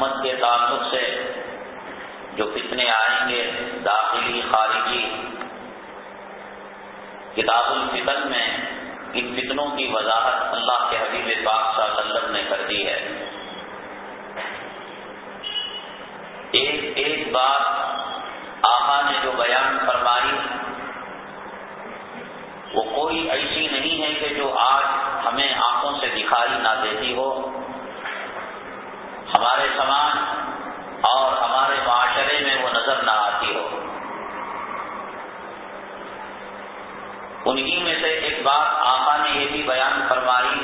امت کے تعلق سے جو فتنے آئیں گے داخلی خارجی کتاب الفتن میں ان فتنوں کی وضاحت اللہ کے حبیب پاک صلی اللہ علیہ وسلم نے کر دی ہے۔ ایک ایک بات آقا نے جو بیان فرمائی، وہ کوئی ایسی نہیں ہے کہ جو آج ہمیں آنکھوں سے دکھائی نہ دیتی ہو۔ ہمارے سماج اور ہمارے معاشرے میں وہ نظر نہ آتی ہو۔ انہی میں سے ایک بات آقا نے یہ بھی بیان فرمائی،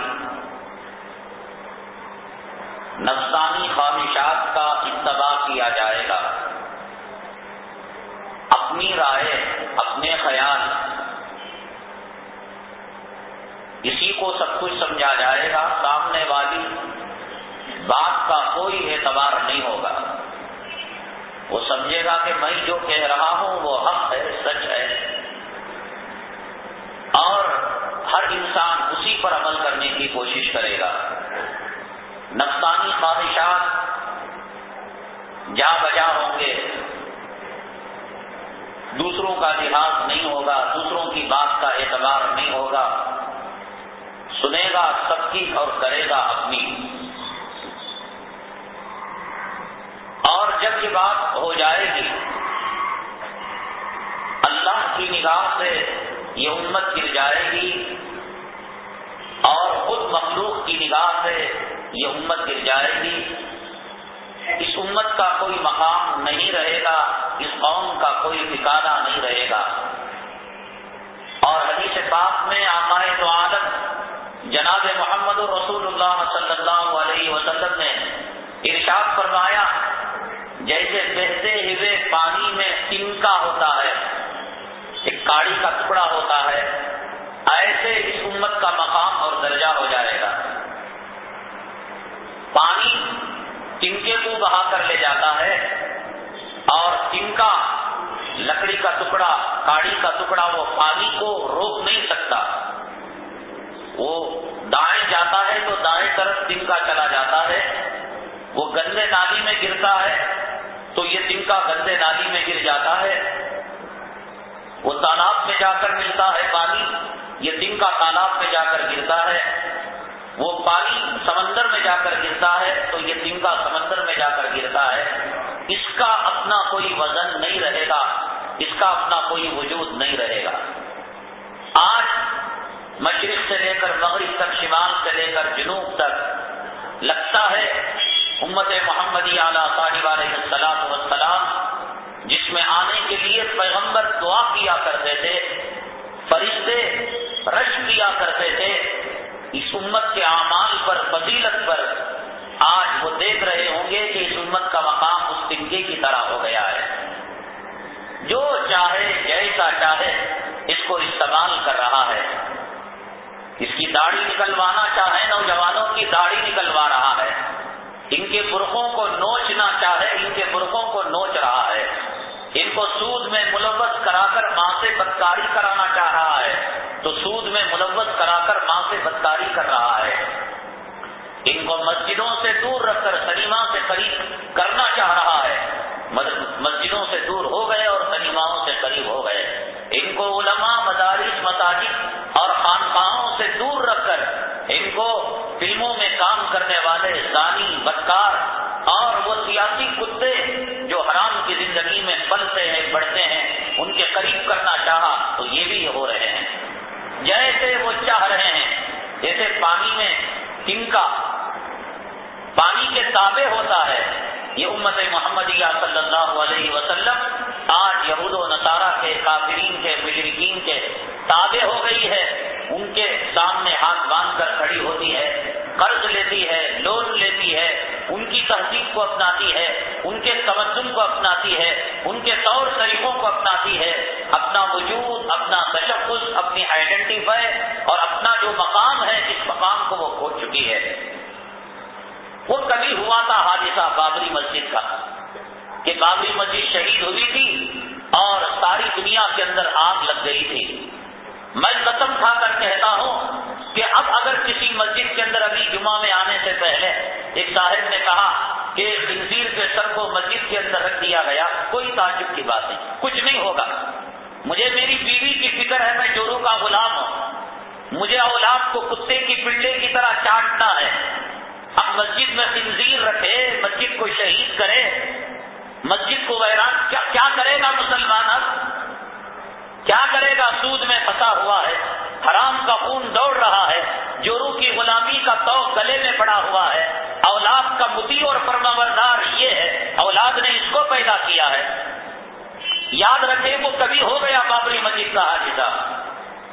نفسانی خواہشات کا اتباع کیا جائے گا۔ اپنی رائے، اپنے خیال، اسی کو سب کچھ سمجھا جائے گا۔ بات کا کوئی اعتبار نہیں ہوگا۔ وہ سمجھے گا کہ میں جو کہہ رہا ہوں وہ حق ہے، سچ ہے۔ اور ہر انسان اسی پر عمل کرنے کی کوشش کرے گا۔ نفسانی خواہشات جا بجا ہوں گے۔ دوسروں کا لحاظ نہیں ہوگا، دوسروں کی بات کا اعتبار نہیں ہوگا۔ سنے گا، سب کی اور کرے گا اپنی۔ اور جب یہ بات ہو جائے گی، اللہ کی نگاہ سے یہ امت گر جائے گی اور خود مخلوق کی نگاہ سے یہ امت گر جائے گی۔ اس امت کا کوئی مقام نہیں رہے گا، اس قوم کا کوئی ٹھکانا نہیں رہے گا۔ اور حدیث پاک میں آقائے تو عالم جناب محمد رسول اللہ صلی اللہ علیہ وسلم نے جیسے بہتے ہوئے پانی میں تنکا ہوتا ہے، ایک کاڑی کا ٹکڑا ہوتا ہے، ایسے اس امت کا مقام اور درجہ ہو جائے گا۔ پانی تنکے کو بہا کر لے جاتا ہے اور تنکا لکڑی کا ٹکڑا، کاڑی کا ٹکڑا وہ پانی کو روک نہیں سکتا۔ وہ دائیں جاتا ہے تو دائیں طرف تنکا چلا جاتا ہے، وہ گندے نالی میں گرتا ہے تو یہ تنکا گندے نالی میں گر جاتا ہے۔ وہ تالاب میں جا کر ملتا ہے پانی۔ یہ تنکا تالاب میں جا کر گرتا ہے۔ وہ پانی سمندر میں جا کر گرتا ہے، تو یہ تنکا سمندر میں جا کر گرتا ہے۔ اس کا اپنا کوئی وزن نہیں رہے گا۔ اس کا اپنا کوئی وجود نہیں رہے گا۔ آج مشرق سے لے کر مغرب تک، شمال سے لے کر جنوب تک، لگتا ہے امت محمدی اعلیٰ صاحب علیہ السلام وسلام جس میں آنے کے لیے پیغمبر دعا کیا کرتے تھے، فرشتے رش کیا کرتے تھے، اس امت کے اعمال پر، فضیلت پر آج وہ دیکھ رہے ہوں گے کہ اس امت کا مقام اس تنگے کی طرح ہو گیا ہے۔ جو چاہے، جیسا چاہے، اس کو استعمال کر رہا ہے۔ اس کی داڑھی نکلوانا چاہے، نوجوانوں کی داڑھی نکلوا رہا ہے۔ ان کے برقوں کو نوچنا چاہے ان کے برقوں کو نوچ رہا ہے۔ ان کو سود میں ملوث کرا کر ماں سے بدکاری کرانا چاہ رہا ہے۔ تو سود میں ملوث کرا کر ماں سے بدکاری کر رہا ہے۔ ان کو مسجدوں سے دور رکھ کر سنیما سے قریب کرنا چاہ رہا ہے۔ مسجدوں سے دور ہو گئے اور سنیماؤں سے قریب ہو گئے۔ ان کو علماء مدارس مساجد اور خانقاہوں سے دور رکھ کر ان کو فلموں میں کام کرنے والے زانی، بدکار اور وہ سیاسی کتے جو حرام کی زندگی میں پلتے ہیں بڑھتے ہیں، ان کے قریب کرنا چاہا تو یہ بھی ہو رہے ہیں۔ جیسے وہ چاہ رہے ہیں، جیسے پانی میں تنکا، پانی کے تابع ہوتا ہے یہ امت محمدیہ صلی اللہ علیہ وسلم آج یہود و نصارہ کے، کافرین کے مشرقین کے تابع ہو گئی ہے۔ ان کے سامنے ہاتھ باندھ کر کھڑی ہوتی ہے، قرض لیتی ہے، لون لیتی ہے، ان کی تہذیب کو اپناتی ہے، ان کے تمدن کو اپناتی ہے، ان کے طور طریقوں کو اپناتی ہے۔ اپنا وجود، اپنا تشخص، اپنی آئیڈینٹیفائی اور اپنا جو مقام ہے، اس مقام کو وہ کھو چکی ہے۔ تھا بابری مسجد کا، کہ بابری مسجد شہید ہوئی تھی اور ساری دنیا کے اندر آگ لگ گئی تھی۔ میں قسم کھا کر کہتا ہوں کہ اب اگر کسی مسجد کے اندر ابھی جمعہ میں آنے سے پہلے ایک صاحب نے کہا کہ خنزیر کے سر کو مسجد کے اندر رکھ دیا گیا، کوئی تعجب کی بات نہیں، کچھ نہیں ہوگا۔ مجھے میری بیوی کی فکر ہے میں چوروں کا غلام ہوں۔ مجھے اولاد کو کتے کی پنڈے کی طرح چاٹنا ہے۔ اب مسجد میں تنظیر رکھے، مسجد کو شہید کرے، مسجد کو ویران، کیا کیا کرے گا مسلمان اب؟ کیا کرے گا؟ سود میں پھنسا ہوا ہے، حرام کا خون دوڑ رہا ہے جورو کی غلامی کا تو گلے میں پڑا ہوا ہے۔ اولاد کا متی اور پرماوردار یہ ہے، اولاد نے اس کو پیدا کیا ہے۔ یاد رکھے، وہ کبھی ہو گیا بابری مسجد کا حادثہ۔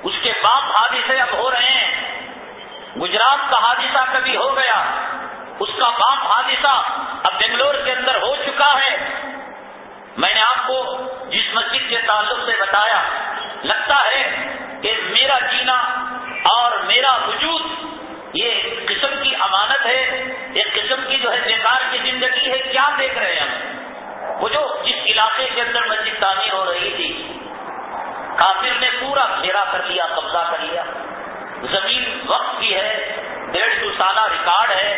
اس کے باپ حادثے اب ہو رہے ہیں۔ گجرات کا حادثہ کبھی ہو گیا، اس کا باپ حادثہ اب بنگلور کے اندر ہو چکا ہے۔ میں نے آپ کو جس مسجد کے تعلق سے بتایا، لگتا ہے کہ میرا جینا اور میرا وجود یہ قسم کی امانت ہے، ایک قسم کی جو ہے بیکار کی زندگی ہے، کیا دیکھ رہے ہیں ہم؟ وہ جو جس علاقے کے اندر مسجد تعمیر ہو رہی تھی، کافر نے پورا گھیرا کر لیا، قبضہ کر لیا۔ زمین وقت کی ہے، ڈیڑھ سو سالہ ریکارڈ ہے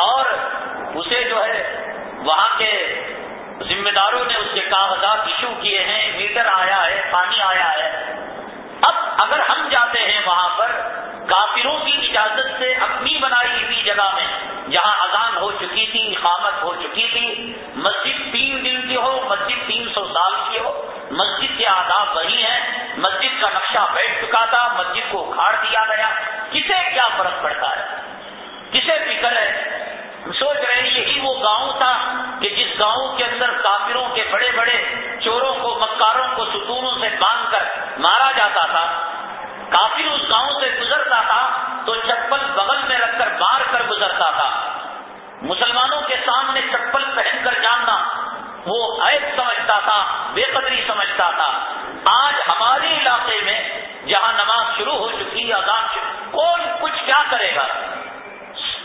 اور اسے جو ہے، وہاں کے ذمہ داروں نے اس کے کاغذات ایشو کیے ہیں، میٹر آیا ہے، پانی آیا ہے۔ اب اگر ہم جاتے ہیں وہاں پر، کافروں کی اجازت سے اپنی بنائی ہوئی جگہ میں، جہاں اذان ہو چکی تھی، اقامت ہو چکی تھی، مسجد تین دن کی ہو، مسجد تین سو سال کی ہو مسجد کے آداب وہی ہیں۔ مسجد کا نقشہ بیٹھ چکا تھا، مسجد کو اکھاڑ دیا گیا۔ کسے کیا فرق پڑتا ہے؟ کسے فکر ہے؟ سوچ رہے ہیں، یہی وہ گاؤں تھا کہ جس گاؤں کے اندر کافروں کے بڑے بڑے چوروں کو، مکاروں کو، ستونوں سے باندھ کر مارا جاتا تھا۔ کافر اس گاؤں سے گزرتا تھا تو چپل بغل میں رکھ کر مار کر گزرتا تھا۔ مسلمانوں کے سامنے چپل پہن کر جاننا وہ عیب سمجھتا تھا، بے قدری سمجھتا تھا۔ آج ہمارے علاقے میں جہاں نماز شروع ہو چکی ہے شروع، کون کچھ کیا کرے گا؟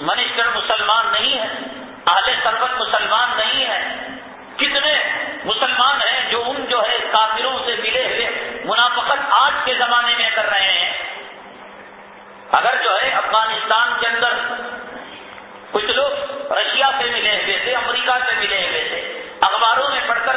منسٹر مسلمان نہیں ہے، اہل سربت مسلمان نہیں ہے۔ کتنے مسلمان ہیں جو ان جو ہے کافروں سے ملے ہوئے منافقت آج کے زمانے میں کر رہے ہیں۔ اگر جو ہے افغانستان کے اندر کچھ لوگ رشیا سے ملے ہوئے تھے، امریکہ سے ملے ہوئے تھے اخباروں میں پڑھ کر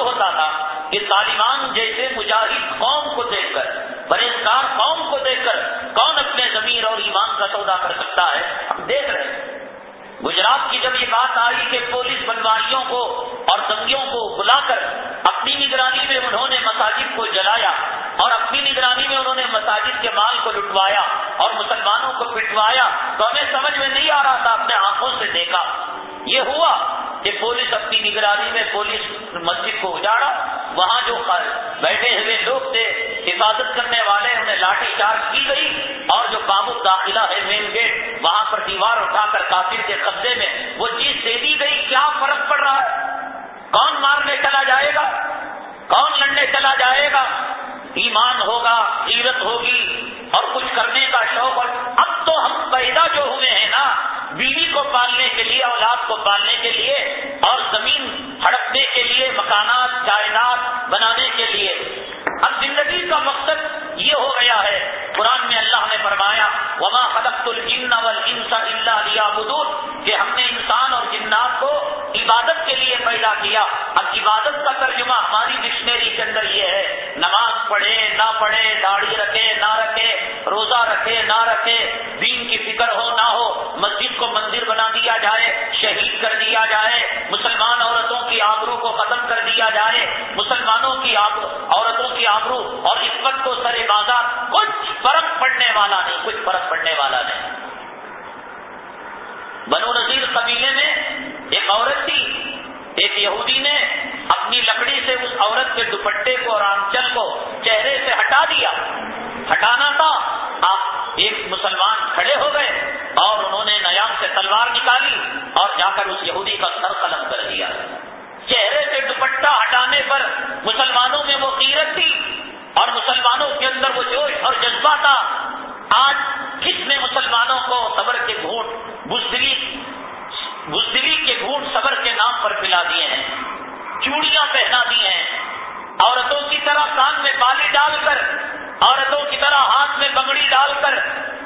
ہوتا تھا کہ طالبان جیسے مجاہد قوم کو دیکھ کر پرہیزگار قوم کو دیکھ کر کون اپنے ضمیر اور ایمان کا سودا کر سکتا ہے؟ ہم دیکھ رہے ہیں۔ گجرات کی جب یہ بات آئی کہ پولیس بنواریوں کو اور دنگیوں کو بلا کر اپنی نگرانی میں انہوں نے مساجد کو جلایا اور اپنی نگرانی میں انہوں نے مساجد کے مال کو لٹوایا اور مسلمانوں کو پٹوایا، تو ہمیں سمجھ میں نہیں آ رہا تھا، اپنے آنکھوں سے دیکھا۔ یہ ہوا کہ پولیس اپنی نگرانی میں پولیس مسجد کو اجاڑا وہاں جو بیٹھے ہوئے لوگ تھے، حفاظت کرنے والے، انہیں لاٹھی چارج کی گئی اور جو بابو داخلہ ہے مین گیٹ وہاں پر دیوار اٹھا کر کافر کے قبضے میں وہ چیز دے دی گئی، کیا فرق پڑ رہا ہے؟ کون مارنے چلا جائے گا؟ کون لڑنے چلا جائے گا؟ ایمان ہوگا سیرت ہوگی اور کچھ کرنے کا شوق، اور اب تو ہم پیدا جو ہوئے ہیں نا بیوی کو پالنے کے لیے، اولاد کو پالنے کے لیے، اور زمین ہڑپنے کے لیے، مکانات، جائیداد بنانے کے لیے۔ اب زندگی کا مقصد یہ ہو گیا ہے، قرآن میں اللہ نے فرمایا، وما خلقت الجن والانس الا ليعبدون، کہ ہم نے انسان اور جنات کو عبادت کے لیے پیدا کیا۔ اب عبادت کا ترجمہ ہماری ڈکشنری کے اندر یہ ہے، نماز پڑھے، نہ پڑھے، داڑھی رکھے، نہ رکھے، روزہ رکھے، نہ رکھے۔ دین کی فکر ہو ہو مسجد کو مندر بنا دیا جائے، شہید کر دیا جائے، مسلمان عورتوں کی آبرو کو ختم کر دیا جائے، مسلمانوں کی عورتوں کی آبرو اور عزت کو سر بازار، کچھ فرق پڑنے والا نہیں، کچھ فرق پڑنے والا نہیں۔ بنو نذیر قبیلے میں ایک عورت تھی، ایک یہودی نے اپنی لکڑی سے اس عورت کے دوپٹے کو اور آنچل کو چہرے سے ہٹا دیا۔ ہٹانا تھا، آپ ایک مسلمان کھڑے ہو گئے اور انہوں نے نیام سے تلوار نکالی اور جا کر اس یہودی کا سر قلم کر دیا۔ چہرے سے دوپٹہ ہٹانے پر مسلمانوں میں وہ قیرت تھی اور مسلمانوں کے اندر وہ جوش اور جذبہ تھا۔ آج کس نے مسلمانوں کو صبر کے گھونٹ، بزدلی بزدلی کے گھونٹ صبر کے نام پر پلا دیے ہیں؟ چوڑیاں پہنا دی ہیں۔ عورتوں کی طرح کان میں بالی ڈال کر، عورتوں کی طرح ہاتھ میں بنگڑی ڈال کر،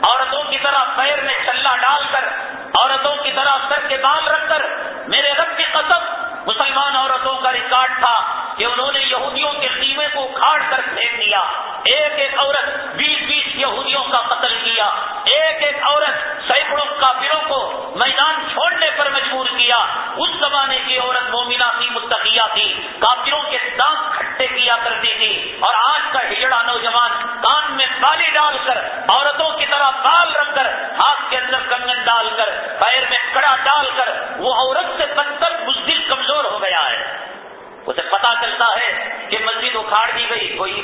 عورتوں کی طرح پیر میں چلا ڈال کر، عورتوں کی طرح سر کے بال رکھ کر، میرے رب کی قسم، مسلمان عورتوں کا ریکارڈ تھا کہ انہوں نے یہودیوں کے خیمے کو اکھاڑ کر پھینک دیا۔ ایک ایک عورت بیس بیس یہودیوں کا قتل کیا۔ ایک ایک عورت سینکڑوں کافروں کو میدان چھوڑنے پر مجبور کیا اس زمانے کی عورت مومنہ تھی متقیہ تھی کافروں کے دانت کھٹے کیا کرتی تھی اور آج کا ہجڑا نوجوان کان ڈال کر، عورتوں کی طرح بال رکھ کر، ہاتھ کے اندر کنگن ڈال کر، پیر میں کڑا ڈال کر، وہ عورت سے بدتر، بزدل، کمزور ہو گیا ہے۔ اسے پتا چلتا ہے کہ مسجد اکھاڑ دی گئی، کوئی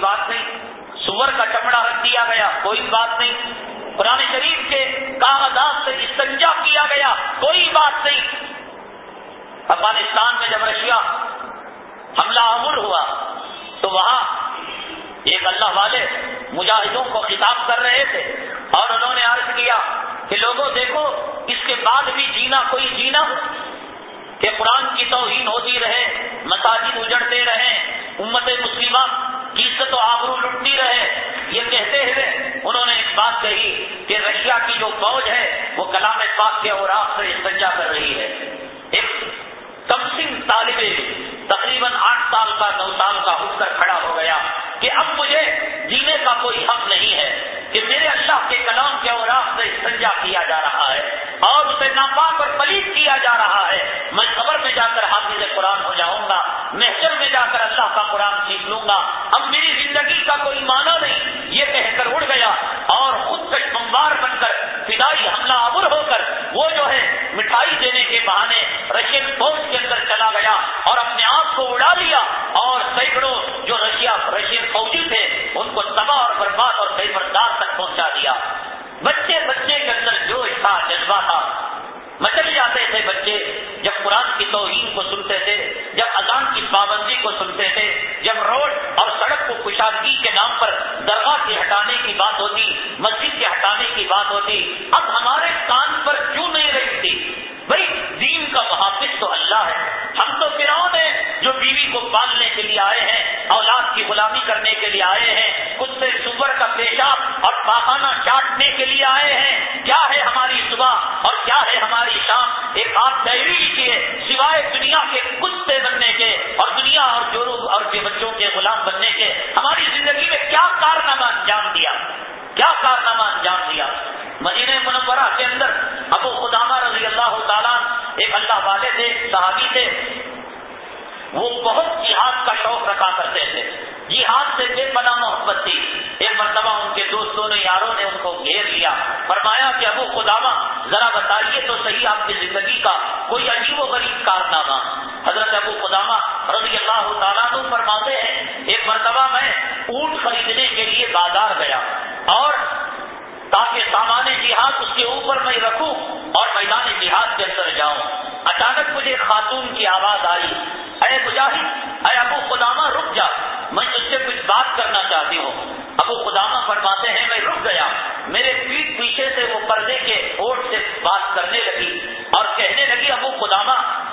نے ان کو گھیر لیا۔ فرمایا کہ ابو خدامہ ذرا بتائیے تو صحیح آپ کی زندگی کا کوئی عجیب و غریب کارنامہ۔ حضرت ابو خدامہ رضی اللہ تعالیٰ فرماتے ہیں، ایک مرتبہ میں اونٹ خریدنے کے لیے بازار گیا اور تاکہ سامان جہاد اس کے اوپر میں رکھوں اور میدان جہاد کے اندر جاؤں۔ اچانک مجھے خاتون کی آواز آئی۔ اے مجاہد، اے ابو خدامہ رک جا۔ میں اس سے کچھ بات کرنا چاہتی ہوں۔ ابو خدامہ فرماتے ہیں، میں رک گیا۔ میرے پیٹ پیچھے سے وہ پردے کے اوٹ سے بات کرنے لگی اور کہنے لگی، ابو خدامہ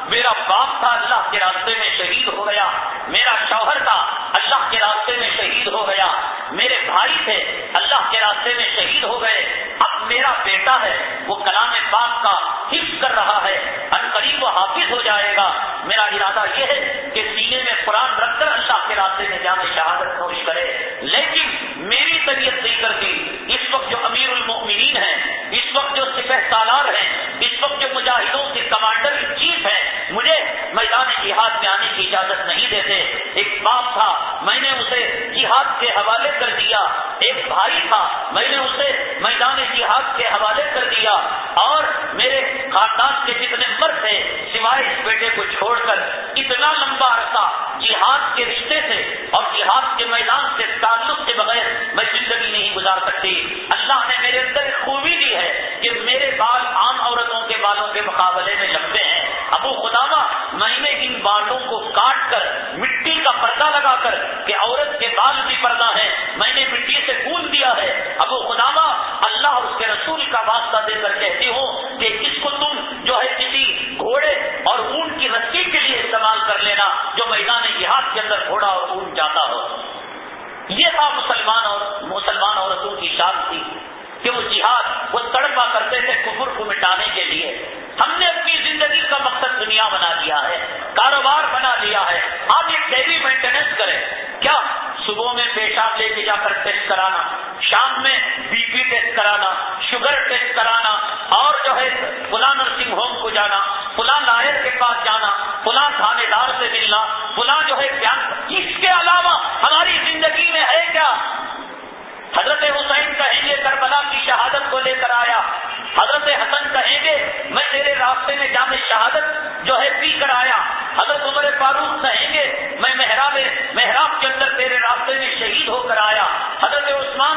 میرا باپ تھا، اللہ کے راستے میں شہید ہو گیا۔ میرا شوہر تھا، اللہ کے راستے میں شہید ہو گیا۔ میرے بھائی تھے، اللہ کے راستے میں شہید ہو گئے۔ میرا بیٹا ہے، وہ کلام پاک کا حفظ کر رہا ہے۔ ان قریب وہ حافظ ہو جائے گا۔ میرا ارادہ یہ ہے کہ سینے میں قرآن رکھ کر اللہ کے راستے میں جانے شہادت کوشش کرے۔ لیکن میری طبیعت نہیں کرتی۔ اس وقت جو امیر المؤمنین ہیں، اس وقت جو سپہ سالار ہیں، اس وقت جو مجاہدوں کے کمانڈر ان چیف ہیں، مجھے میدان جہاد میں آنے کی اجازت نہیں دیتے۔ ایک باپ تھا، میں نے اسے جہاد کے حوالے کر دیا۔ ایک بھائی تھا، میں نے اسے میدان جہاد کے حوالے کر دیا۔ اور میرے خاندان کے جتنے مرد تھے، سوائے اس بیٹے کو چھوڑ کر اتنا لمبا عرصہ جہاد کے رشتے سے اور جہاد کے میدان سے تعلق کے بغیر میں زندگی نہیں گزار سکتی۔ اللہ نے میرے اندر خوبی دی ہے کہ میرے بال عام عورتوں کے بالوں کے مقابلے میں لمبے ہیں۔ ابو خدامہ میں نے ان بالوں کو کاٹ کر مٹی کا پردہ لگا کر کہ عورت کے بال بھی پردہ ہے میں نے مٹی سے پھول دیا ہے۔ ابو خدامہ اللہ اور اس کے رسول کا واسطہ دے کر کہتی ہوں کہ اس کو تم جو ہے کسی گھوڑے اور اون کی رسی کے لیے استعمال کر لینا، جو میدان جہاد کے اندر گھوڑا اور اون جاتا ہو۔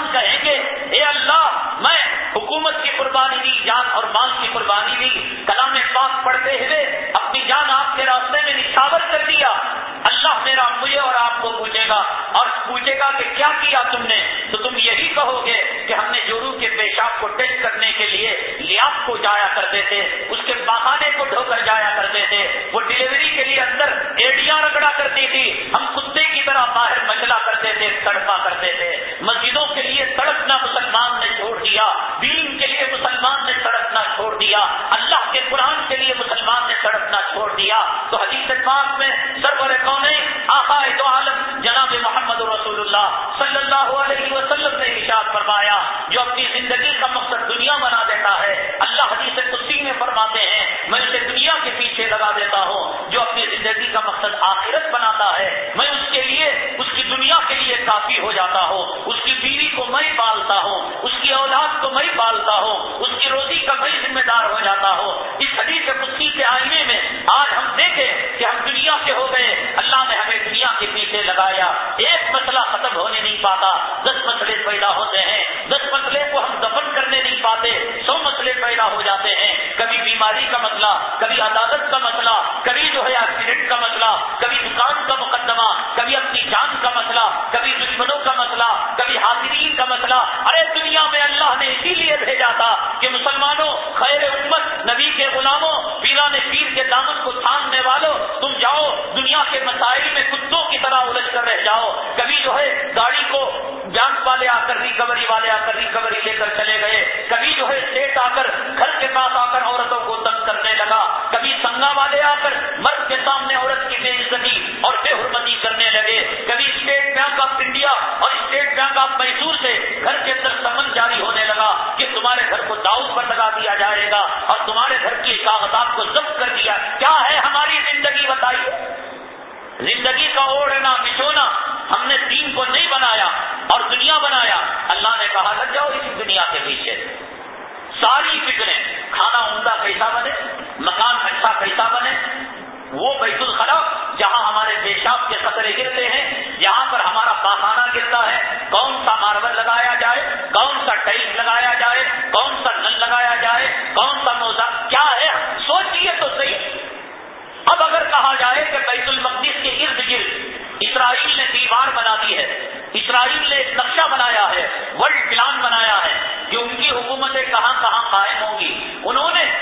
حضرت کہیں گے اے اللہ، میں حکومت کی قربانی دی، جان اور مال کی قربانی دی، کلام پاک پڑھتے ہوئے اپنی جان آپ کے راستے میں نچھاور کر دیا۔ اللہ میرا، مجھے اور آپ کو پوچھے گا۔ اور پوچھے گا کہ کیا کیا تم نے؟ تو تم یہی کہو گے کہ ہم نے جورو کے پیشاب کو ٹیسٹ کرنے کے لیے لیاب کو جایا کرتے تھے، اس کے بہانے کو ڈھو کر جایا کرتے تھے۔ وہ ڈلیوری کے لیے اندر ایڈیاں رگڑا کرتی تھی۔ ہم کتے کی طرح باہر مچلا کرتے تھے، تڑپا کرتے تھے۔ نقشہ بنایا ہے، ورلڈ پلان بنایا ہے کہ ان کی حکومتیں کہاں کہاں قائم ہوں گی۔ انہوں نے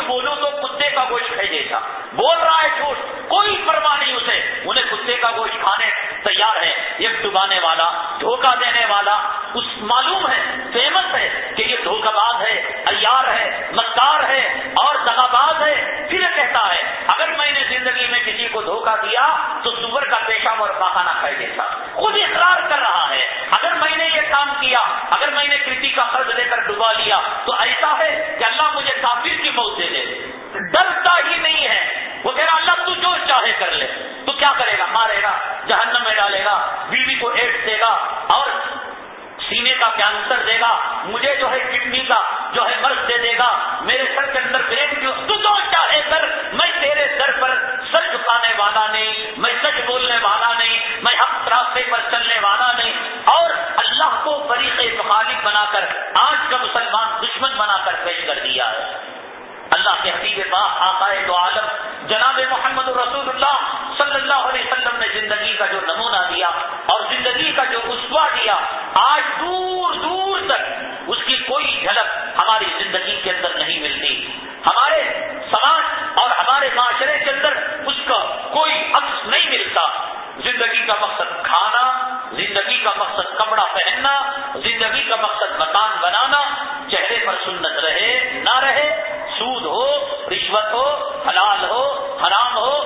جھوٹ بولو تو کتے کا گوشت کھائی گا۔ بول رہا ہے جھوٹ، کوئی پرواہ نہیں اسے۔ انہیں کتے کا گوشت کھانے تیار ہے۔ یہ ڈبانے والا، دھوکہ دینے والا، اس معلوم ہے فیمس ہے کہ یہ دھوکہ باز ہے ایار ہے، مکار ہے اور دغا باز ہے۔ پھر کہتا ہے، اگر میں نے زندگی میں کسی کو دھوکہ دیا تو سور کا پیشہ اور پاخانہ کھائی دیتا خود اقرار کر رہا ہے۔ اگر میں نے یہ کام کیا، اگر میں نے کسی کا قرض لے کر ڈبا لیا، تو ایسا ہے کہ اللہ مجھے کافر کی موت دے دے۔ ڈرتا ہی نہیں ہے۔ وہ کہہ رہا، اللہ تو جو چاہے کر لے۔ تو کیا کرے گا؟ مارے گا، جہنم میں ڈالے گا، بیوی کو ایڈ دے گا اور سینے کا کینسر دے گا؟ مجھے جو ہے کڈنی کا جو ہے مرض دے دے گا؟ میرے سر کے اندر بریک کیوں؟ تو جو چاہے سر؟ میں تیرے سر پر سر جھکانے والا نہیں، میں سچ بولنے والا نہیں، میں ہم راستے پر چلنے والا نہیں۔ اور اللہ کو فریق مخالف بنا کر آج کا مسلمان دشمن بنا کر پیش کر دیا ہے۔ اللہ کے حبیب آتا ہے تو عالم، جناب محمد رسول اللہ صلی اللہ علیہ وسلم نے زندگی کا جو نمونہ دیا اور زندگی کا جو اسوا دیا، آج دور دور تک اس کی کوئی جھلک ہماری زندگی کے اندر نہیں ملتی۔ ہمارے سماج اور ہمارے معاشرے کے اندر اس کا کوئی عکس نہیں ملتا۔ زندگی کا مقصد کھانا، زندگی کا مقصد کپڑا پہننا، زندگی کا مقصد مکان بنانا، چہرے پر سنت رہے، نہ رہے، سود ہو، رشوت ہو، حلال ہو، حرام ہو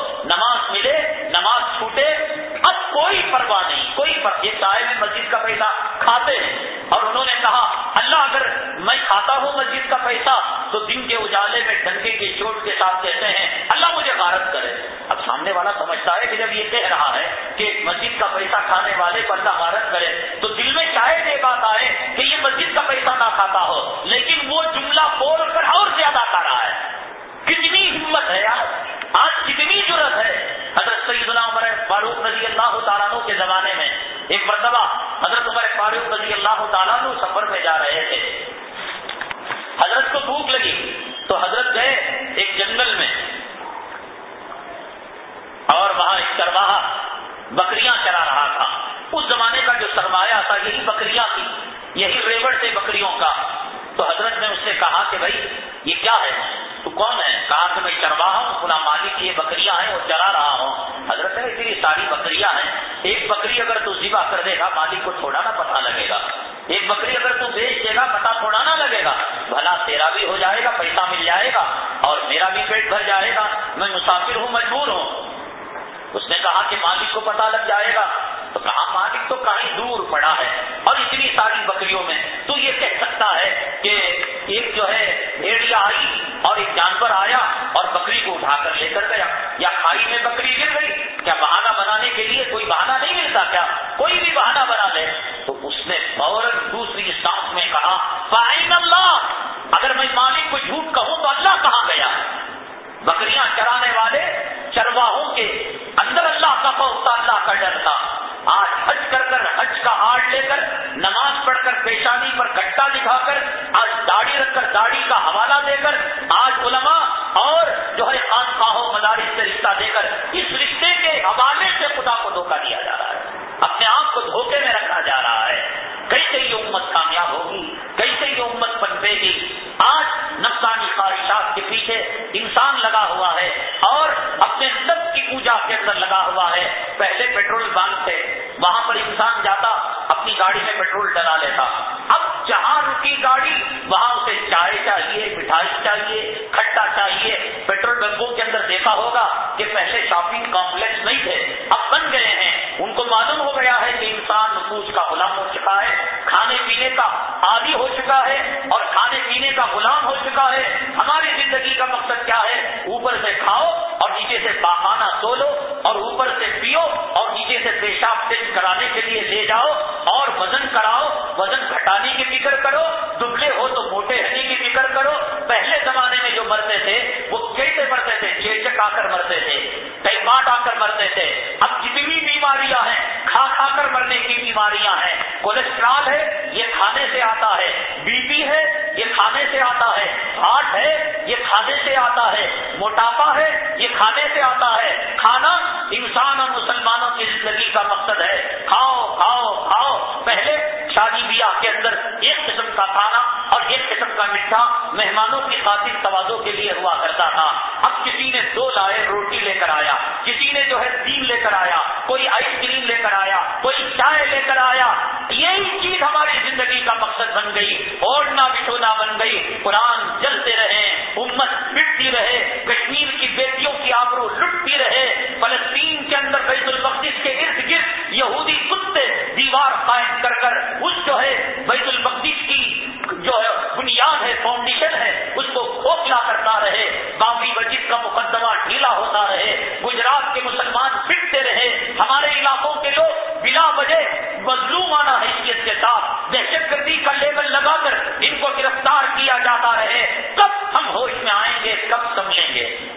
کوئی فرق یہ چائے میں مسجد کا پیسہ کھاتے ہیں۔ اور انہوں نے کہا، اللہ اگر میں کھاتا ہوں مسجد کا پیسہ، تو دن کے اجالے میں ڈنکے کے چوٹ کے ساتھ کہتے ہیں، اللہ مجھے غارت کرے۔ اب سامنے والا سمجھتا ہے کہ جب یہ کہہ رہا ہے کہ مسجد کا پیسہ کھانے والے پر اللہ غارت کرے، تو دل میں شاید یہ بات آئے کہ یہ مسجد کا پیسہ نہ کھاتا ہو، لیکن وہ جملہ بول کر اور زیادہ کھا رہا ہے۔ کتنی ہمت ہے یار، آج کتنی ضرورت ہے۔ حضرت سیدنا عمر فاروق رضی اللہ تعالیٰ کے زمانے ایک مرتبہ حضرت عمر فاروق رضی اللہ تعالیٰ سفر میں جا رہے تھے۔ حضرت کو بھوک لگی، تو حضرت گئے ایک جنگل میں۔ اور وہاں ایک چرواہا بکریاں چرا رہا تھا۔ اس زمانے کا جو سرمایہ تھا، یہی بکریاں تھی یہی ریوڑ تھے بکریوں کا۔ تو حضرت نے اس سے کہا کہ بھائی، یہ کیا ہے؟ کون ہے؟ کہا کہ میں چرواہا ہوں پورا مالک یہ بکریاں ہیں، وہ چلا رہا ہوں۔ حضرت ہے، اتنی ساری بکریاں ہیں۔ ایک بکری اگر تو ذبح کر دے گا، مالک کو تھوڑا نہ پتا لگے گا۔ ایک بکری اگر تو بیچ دے گا پتا تھوڑا نہ لگے گا۔ بھلا تیرا بھی ہو جائے گا، پیسہ مل جائے گا اور میرا بھی پیٹ بھر جائے گا۔ میں مسافر ہوں، مجبور ہوں۔ اس نے کہا کہ مالک کو پتا لگ جائے گا۔ تو کہا مالک تو کہیں دور پڑا ہے اور اتنی ساری بکریوں میں۔ تو یہ کہہ سکتا ہے کہ ایک جو ہے بھیڑیا آئی اور ایک جانور آیا اور بکری کو اٹھا کر لے کر گیا۔ یا کھائی میں بکری گر گئی۔ کیا بہانہ بنانے کے لیے کوئی بہانہ نہیں ملتا کیا؟ کوئی بھی بہانہ بنا لے۔ تو اس نے فوراً دوسری سانس میں کہا فائن اللہ اگر میں مالک کو جھوٹ کہوں تو اللہ کہاں گیا؟ بکریاں چرانے والے چرواہوں کے اندر اللہ کا خوف تھا اللہ کا ڈر تھا۔ آج حج کر کر حج کا آٹ لے کر، نماز پڑھ کر پیشانی پر گٹا دکھا کر، آج داڑھی رکھ کر داڑھی کا حوالہ دے کر، آج علماء اور جو ہے خان خواہوں مدارس سے رشتہ دے کر اس رشتے کے حوالے سے خدا کو دھوکہ دیا جا رہا ہے۔ اپنے آپ کو دھوکے میں رکھا جا رہا ہے۔ کیسے یہ امت کامیاب ہوگی؟ کیسے یہ امت پنپے گی؟ آج نفسانی خواہشات کے پیچھے انسان لگا ہوا ہے اور اپنے سب پوجا کے اندر لگا ہوا ہے۔ پہلے پیٹرول بنک تھے۔ وہاں پر انسان جاتا، اپنی گاڑی میں پیٹرول ڈلا لیتا۔ اب جہاں رکی گاڑی، وہاں اسے چائے چاہیے، مٹھائی چاہیے، کھٹا چاہیے۔ پیٹرول بنکوں کے اندر دیکھا ہوگا کہ پہلے شاپنگ کمپلیکس نہیں تھے، اب بن گئے ہیں۔ ان کو معلوم ہو گیا ہے کہ انسان نفوس کا غلام ہو چکا ہے، کھانے پینے کا عادی ہو چکا ہے اور کھانے پینے کا غلام ہو چکا ہے۔ ہماری زندگی کا مقصد کیا ہے؟ اوپر سے کھاؤ اور نیچے سے باہانہ سو لو اور اوپر سے پیو اور نیچے سے پیشاب ٹیسٹ کرانے کے لیے لے جاؤ اور وزن کراؤ، وزن گھٹانے کی فکر کرو، دبلے ہو تو موٹے ہونے کی فکر کرو۔ پہلے زمانے میں جو مرتے تھے، وہ کیسے مرتے تھے، چیچک آ کر مرتے تھے ٹائماٹ آ کر مرتے تھے۔ اب جتنی بیماریاں ہیں، کھا کھا کر مرنے کی بیماریاں ہیں۔ کولیسٹرال ہے یہ کھانے سے آتا ہے بی پی ہے یہ کھانے سے آتا ہے۔ ہارٹ ہے، یہ کھانے سے آتا ہے۔ موٹاپا ہے، یہ کھانے سے آتا ہے۔ کھانا انسان اور مسلمانوں کی زندگی کا مقصد ہے۔ کھاؤ کھاؤ کھاؤ۔ پہلے شادی بیاہ کے اندر ایک قسم کا کھانا اور ایک قسم کا میٹھا مہمانوں کی خاطر توازوں کے لیے ہوا کرتا تھا۔ اب کسی نے دو لائے روٹی لے کر آیا، کسی نے جو ہے تین لے کر آیا، کوئی آئس کریم لے کر آیا چائے لے کر آیا۔ یہی چیز ہماری زندگی کا مقصد بن گئی، اوڑھنا بٹھونا بن گئی۔ قرآن جلتے رہے، امت مٹتی رہے، کشمیر کی بیٹیوں کی آبرو لٹتی رہے۔ فلسطین کے اندر بیت المقدس کے ارد گرد یہودی کتے دیوار قائم کر کر اس جو ہے بیت المقدس کی جو ہے بنیاد ہے فاؤنڈیشن ہے، اس کو کھوکھلا کرتا رہے۔ بابری مسجد کا مقدمہ مظلومانہ حیثیت کے ساتھ دہشت گردی کا لیبل لگا کر ان کو گرفتار کیا جاتا رہے، کب ہم ہوش میں آئیں گے، کب سمجھیں گے؟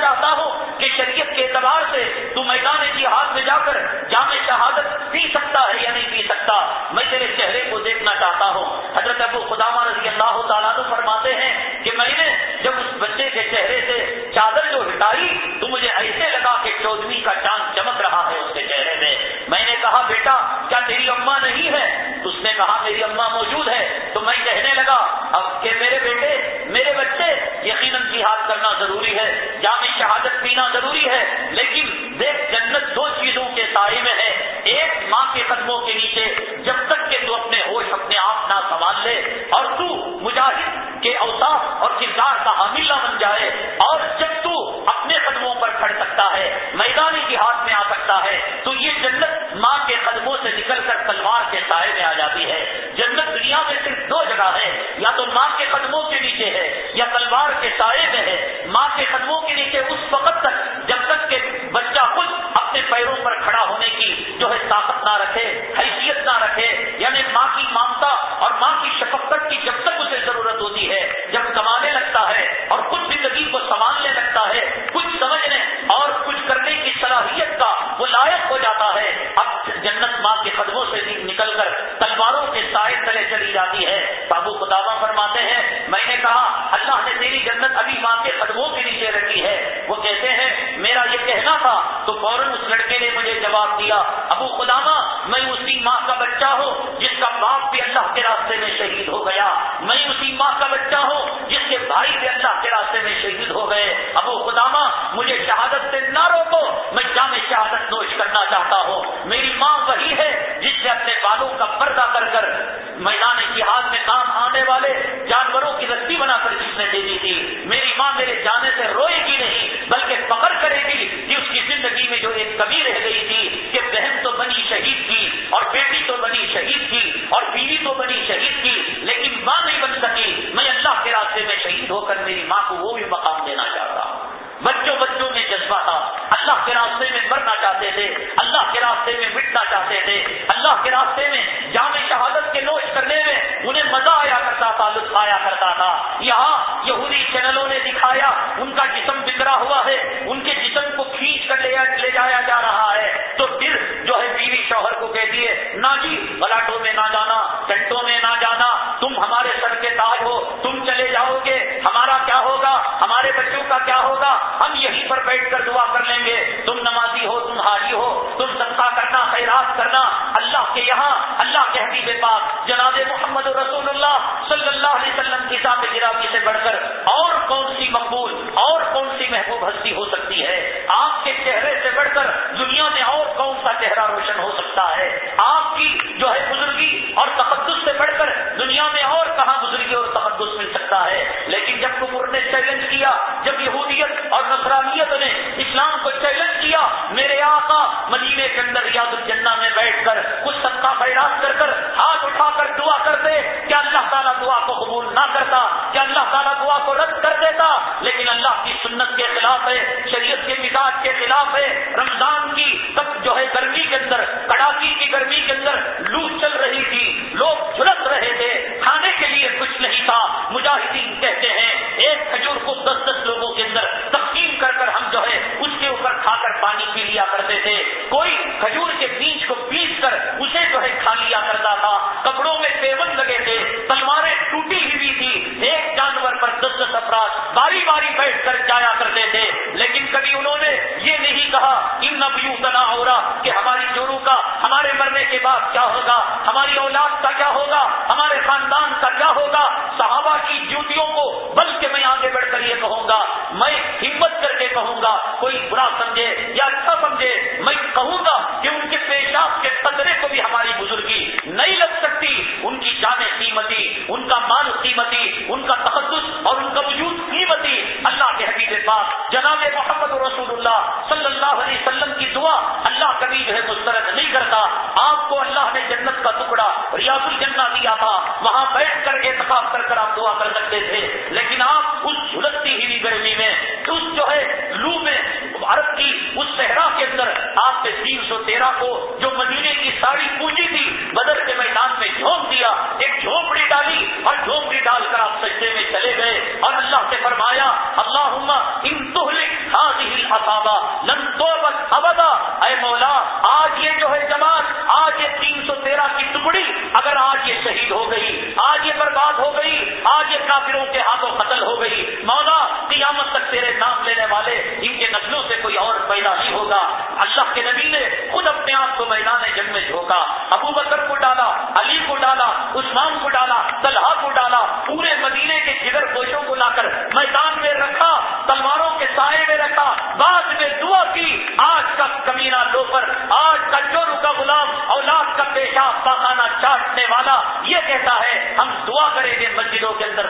چاہتا ہوں کہ شریعت کے اعتبار سے تو میدان جہاد میں جا کر جامع شہادت پی سکتا ہے یا نہیں پی سکتا، میں تیرے چہرے کو دیکھنا چاہتا ہوں۔ حضرت ابو خدامہ رضی اللہ تعالیٰ فرماتے ہیں جواب دیا، ابو خدامہ میں اسی ماں کا بچہ ہوں جس کا باپ بھی اللہ کے راستے میں شہید ہو گیا۔ میں اسی ماں کا بچہ ہوں جس کے بھائی بھی اللہ کے راستے میں شہید ہو گئے۔ ابو خدامہ مجھے شہادت سے نہ روکو، میں جامع شہادت نوش کرنا چاہتا ہوں۔ میری ماں وہی ہے جس نے اپنے بالوں کا پردہ کر کر میدان جہاد میں کام آنے والے میں ہمت کر کے کہوں گا، کوئی برا سمجھے یا اچھا سمجھے، میں کہوں گا کہ ان کے پیشاب کے قدرے کو بھی ہماری بزرگی نہیں لگ سکتی۔ ان کی جان قیمتی، ان کا مان قیمتی، ان کا تحدس اور ان کا وجود قیمتی۔ اللہ کے حبیب پاس جناب محمد رسول اللہ صلی اللہ علیہ وسلم کی دعا اللہ کبھی جو ہے مسترد نہیں کرتا۔ آپ کو اللہ نے جنت کا ٹکڑا ریاض الجنہ دیا تھا۔ وہاں بیٹھ کر اعتقاد کر کر آپ دعا کر سکتے تھے، لیکن آپ مسجدوں کے اندر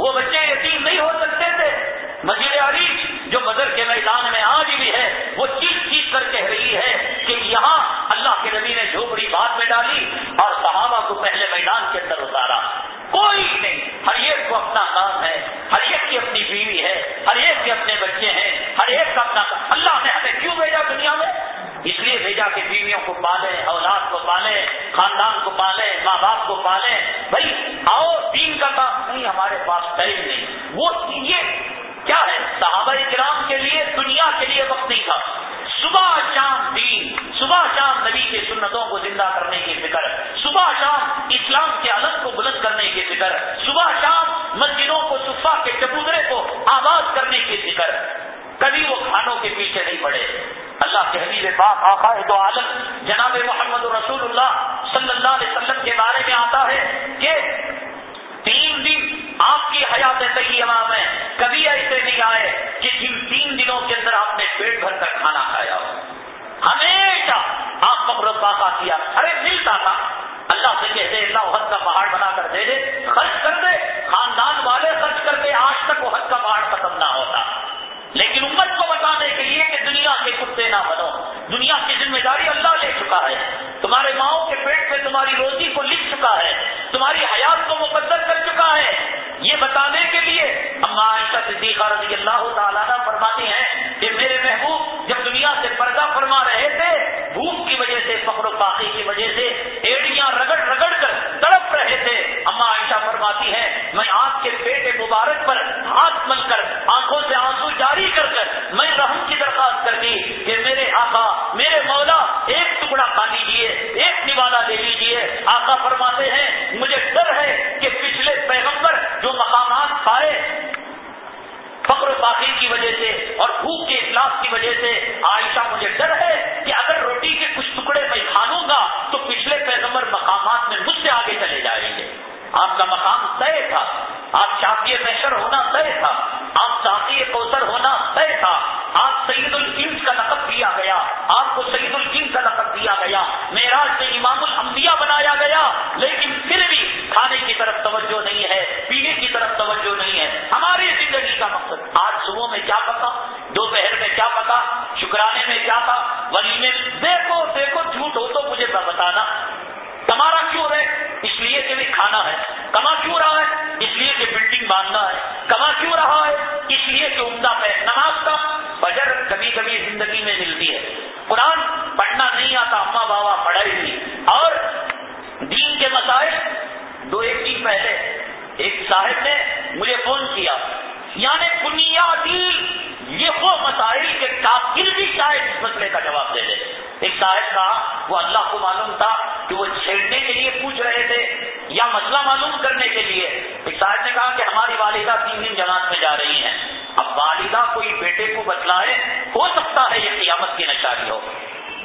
وہ بچے یتیم نہیں ہو سکتے تھے۔ مسجد عریش جو بدر کے میدان میں آج بھی ہے، وہ چیز چیز کر کہہ رہی ہے کہ یہاں اللہ کے نبی نے جھوپڑی بعد میں ڈالی اور صحابہ کو پہلے میدان کے اندر اتارا۔ کوئی نہیں، ہر ایک کو اپنا کام ہے، ہر ایک کی اپنی بیوی ہے، ہر ایک کے اپنے بچے ہیں، ہر ایک کا اپنا اللہ نے ہمیں کیوں بھیجا دنیا میں؟ اس لیے بھیجا کہ بیویوں کو پالیں، اولاد کو پالیں، خاندان کو پالیں، ماں باپ کو پالیں۔ بھائی آؤ دین کا کام نہیں ہمارے پاس ٹائم نہیں۔ وہ یہ کیا ہے؟ صحابہ کرام کے لیے، دنیا کے لیے وقت نہیں تھا۔ صبح شام دین، صبح شام نبی کی سنتوں کو زندہ کرنے کی فکر، صبح شام اسلام کے الگ کو بلند کرنے کی فکر، صبح شام مسجدوں کو صفا کے چبودرے کو آباد کرنے کی فکر۔ کبھی وہ کھانوں کے پیچھے نہیں پڑے۔ اللہ کے حبیب پاک آقا دو عالم۔ جناب محمد رسول اللہ صلی اللہ علیہ وسلم کے بارے میں آتا ہے کہ تین دن آپ کی حیات طیبہ میں کبھی ایسے نہیں آئے کہ جن تین دنوں کے اندر آپ نے پیٹ بھر کر کھانا کھایا ہو۔ ہمیشہ آپ مقرر باقا کیا۔ ارے ملتا تھا۔ اللہ سے کہتے اللہ حد کا پہاڑ بنا کر دے دے۔ خرچ کر دے۔ خاندان والے خرچ کر دے آج تک وہ حد کا پہاڑ ختم نہ ہوتا۔ لیکن امت کو بتانے کے لیے کہ دنیا کے کتے نہ بنو۔ دنیا کی ذمہ داری اللہ لے چکا ہے۔ تمہارے ماؤں کے پیٹ میں تمہاری روزی کو لکھ چکا ہے۔ تمہاری حیات کو مقدر کر چکا ہے۔ یہ بتانے کے لیے اما عائشہ صدیقہ رضی اللہ تعالیٰ فرماتی ہیں کہ میرے محبوب جب دنیا سے پردہ فرما رہے تھے، بھوک کی وجہ سے، فخر و پاکی کی وجہ سے، ایڑیاں رگڑ رگڑ کر تڑپ رہے تھے۔ اما عائشہ فرماتی ہے میں آپ سے عائشہ مجھے ڈر ہے کہ اگر روٹی کے کچھ ٹکڑے میں کھا لوں گا تو پچھلے پیغمبر مقامات میں مجھ سے آگے چلے جائیں گے۔ آپ کا مقام طے تھا۔ آپ شاقی محشر ہونا طے تھا۔ آپ شاقی کوثر ہونا طے تھا۔ آپ سعید الجنس کھانا ہے۔ کما کیوں رہا ہے؟ اس لیے کہ بلڈنگ باندھنا ہے۔ کما کیوں رہا ہے؟ اس لیے کہ عمدہ پہ نماز کا بجر کبھی کبھی زندگی میں ملتی ہے۔ قرآن پڑھنا نہیں آتا اما بابا پڑھائی نہیں۔ اور دین کے مسائل دو ایک دن پہلے ایک صاحب نے مجھے فون کیا۔ یعنی بنیادی یہ وہ مسائل کے کافی بھی شاید اس مسئلے کا جواب دے دے۔ ایک صاحب کا وہ اللہ کو معلوم تھا کہ وہ چھیڑنے کے لیے پوچھ رہے تھے یا مسئلہ معلوم کرنے کے لیے۔ ایک صاحب نے کہا کہ ہماری والدہ تین دن جماعت میں جا رہی ہیں۔ اب والدہ کوئی بیٹے کو بتلائے، ہو سکتا ہے یہ قیامت کی نشانی ہو۔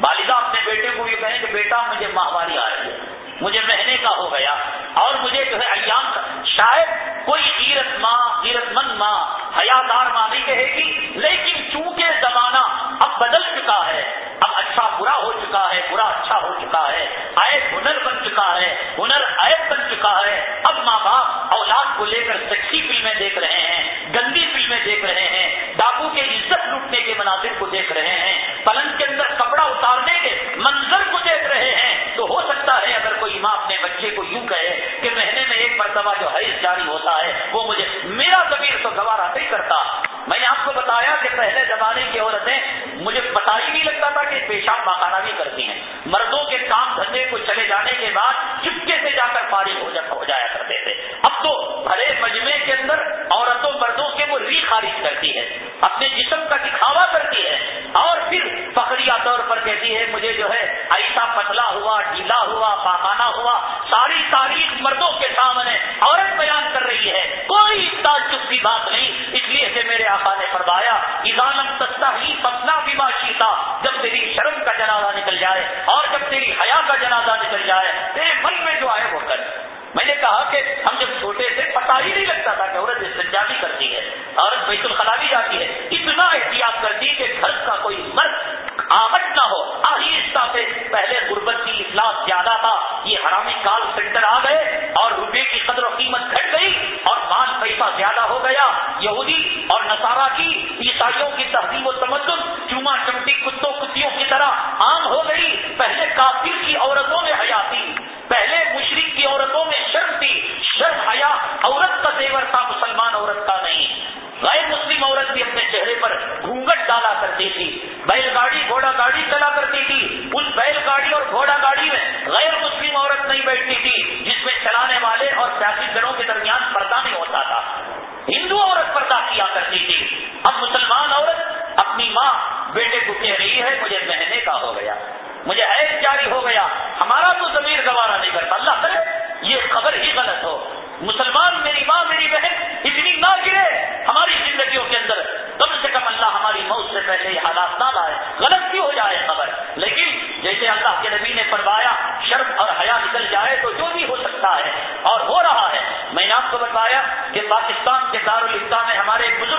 والدہ اپنے بیٹے کو یہ کہیں کہ بیٹا، مجھے ماہواری آ رہی ہے۔ مجھے مہینے کا ہو گیا۔ اور مجھے جو ہے ایام کا، شاید کوئی غیرت ماں غیرت مند ماں حیادار ماں نہیں کہے گی، لیکن چونکہ زمانہ اب بدل چکا ہے، اب اچھا برا ہو چکا ہے، برا اچھا ہو چکا ہے عیب ہنر بن چکا ہے، ہنر عیب بن چکا ہے، اب ماں باپ اولاد کو لے کر سیکسی فلمیں دیکھ رہے ہیں۔ گندی فلمیں دیکھ رہے ہیں ڈاکو کے عزت لوٹنے کے مناظر کو دیکھ رہے ہیں، پلنگ کے اندر کپڑا اتارنے کے منظر کو دیکھ رہے ہیں۔ تو ہو سکتا ہے اگر کوئی ماں اپنے بچے کو یوں کہے کہ مہینے میں ایک مرتبہ جو حیض جاری ہوتا ہے، وہ مجھے میرا ضمیر تو گوارا نہیں کرتا۔ میں نے آپ کو بتایا کہ پہلے زمانے کی عورتیں، مجھے پتا ہی نہیں لگتا تھا کہ پیشاب مکانا بھی کرتی ہیں۔ مردوں کے کام دھندے کو چلے جانے کے بعد چپکے سے جا کر فارغ ہو جایا کرتے تھے۔ اب تو بھلے مجمے کے اندر عورتوں مردوں کے وہ ری خارج کرتی ہے، اپنے جسم کا دکھاوا کرتی ہے اور پھر فخریہ طور پر کہتی ہے، مجھے جو ہے ایسا پتلا ہوا، ڈھیلا ہوا پاخانہ ہوا، ساری تاریخ مردوں کے سامنے عورت بیان کر رہی ہے۔ کوئی تعجب کی بات نہیں۔ اس لیے کہ میرے آقا نے فرمایا ایزانم سستا ہی پتنا بھی تھا جب تیری شرم کا جنازہ نکل جائے اور جب تیری حیا کا جنازہ نکل جائے، تیرے من میں جو آئے وہ کر۔ میں نے کہا کہ ہم جب چھوٹے تھے پتا ہی نہیں لگتا تھا کہ عورت استنجا بھی کرتی ہے، عورت بیت الخلا بھی جاتی ہے۔ اتنا احتیاط کرتی کہ گھر کا کوئی مرد آمد نہ ہو۔ آہستہ سے پہلے غربت کی اخلاق زیادہ تھا۔ یہ حرامی کال سینٹر آ گئے اور روپے کی قدر و قیمت گھٹ گئی اور مال پیسہ زیادہ ہو گیا۔ یہودی اور نصارہ کی عیسائیوں کی تہذیب و تمدن چوما چمٹی کتوں کتوں کی طرح عام ہو گئی۔ پہلے کافر کی عورتوں میں حیاتی پہلے مشرق زیور تھا مسلمان عورت کا نہیں. غیر مسلم عورت بھی اپنے چہرے پر گھونگٹ ڈالا کرتی تھی. بیل گاڑی، گھوڑا گاڑی چلا کرتی تھی. اس بیل گاڑی اور گھوڑا گاڑی میں غیر مسلم عورت نہیں بیٹھتی تھی، جس میں چلانے والے اور سیاسی گڑوں کے درمیان پردہ نہیں ہوتا تھا. ہندو عورت پردہ کیا کرتی تھی؟ اب مسلمان عورت اپنی ماں، بیٹے کو کہہ رہی ہے، مجھے مہینے کا ہو گیا. مجھے ایس جاری ہو گیا. ہمارا تو سے پہلے یہ حالات نہ لائے، غلط بھی ہو جائے خبر۔ لیکن جیسے اللہ کے نبی نے فرمایا، شرم اور حیا نکل جائے تو جو بھی ہو سکتا ہے، اور ہو رہا ہے۔ میں نے آپ کو بتایا کہ پاکستان کے دارالفتہ میں ہمارے بزرگ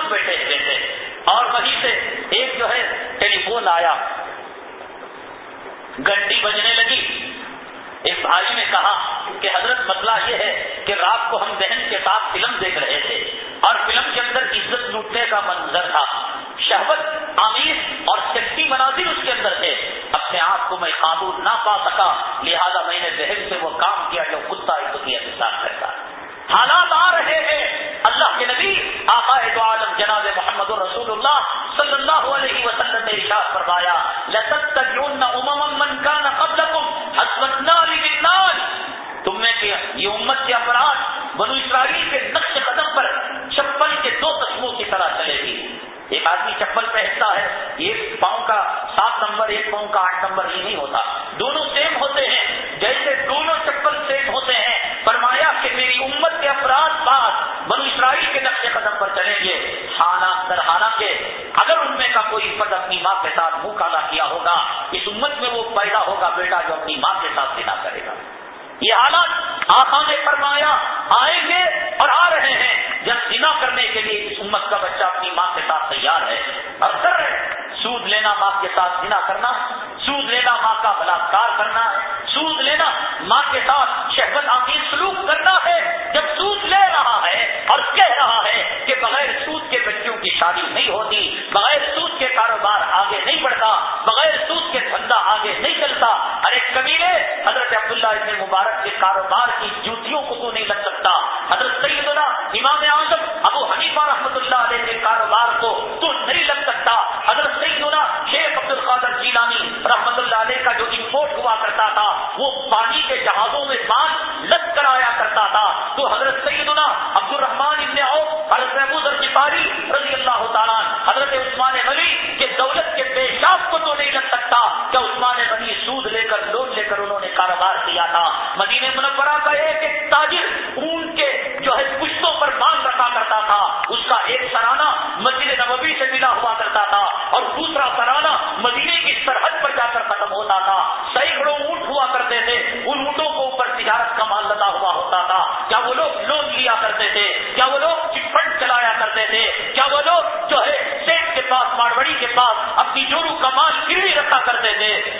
کاروبار کیا تھا۔ مدینہ منورہ کا ایک ایک تاجر اون کے جو ہے پشتوں پر باندھ رکھا کرتا تھا، اس کا ایک سرانہ مسجد نبوی سے ملا ہوا کرتا تھا اور دوسرا سرانہ مدینے کی سرحد پر جا کر ختم ہوتا تھا۔ سینکڑوں اونٹ ہوا کرتے تھے، ان اونٹوں کو اوپر تجارت کا مال لگا ہوا ہوتا تھا۔ کیا وہ لوگ لون لیا کرتے تھے؟ کیا وہ لوگ چٹ چلایا کرتے تھے؟ کیا وہ لوگ جو ہے سیٹ کے پاس مارواڑی کے پاس اپنی جورو مال گروی رکھا کرتے تھے؟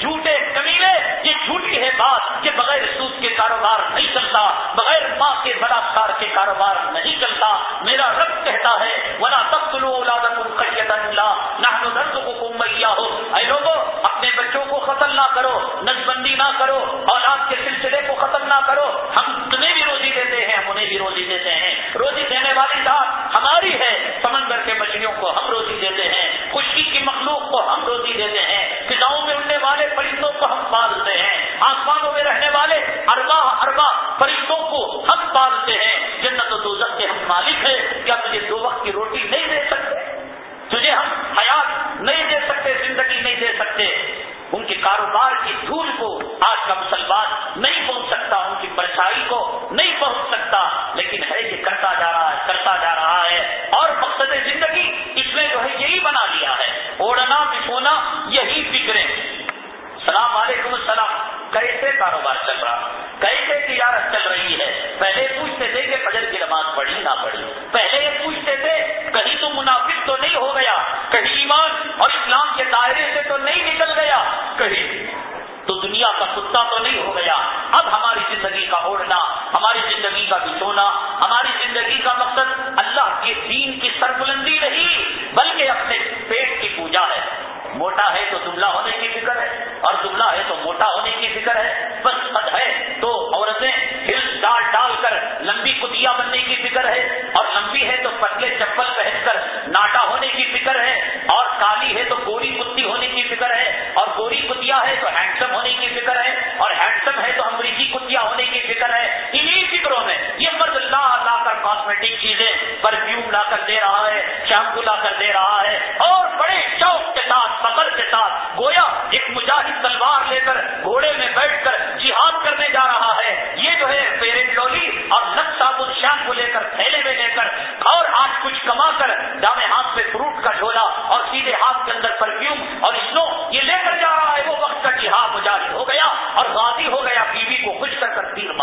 not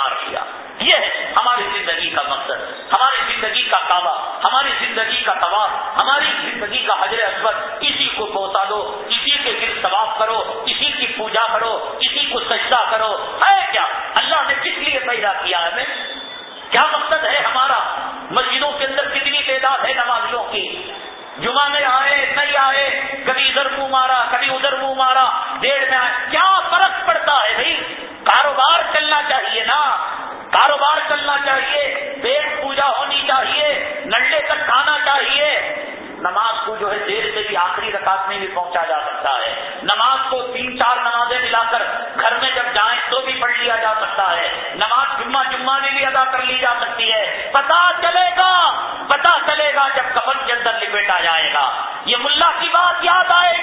شمار کیا۔ یہ ہماری زندگی کا مقصد، ہماری زندگی کا کعبہ، ہماری زندگی کا طواف، ہماری زندگی کا حجر اسبت اسی کو پہنچا دو اسی کے دل طواف کرو، اسی کی پوجا کرو، اسی کو سجدہ کرو۔ ہے کیا؟ اللہ نے کس لیے پیدا کیا ہمیں؟ میں بھی پہنچا جا سکتا ہے۔ نماز کو تین چار نمازیں ملا کر گھر میں جب جائیں تو بھی پڑھ لیا جا سکتا ہے۔ نماز جمعہ جمعہ میں بھی ادا کر لی جا سکتی ہے۔ پتا چلے گا۔ پتا چلے گا جب کبر کے اندر لپیٹا جائے گا۔ یہ ملا کی بات یاد آئے۔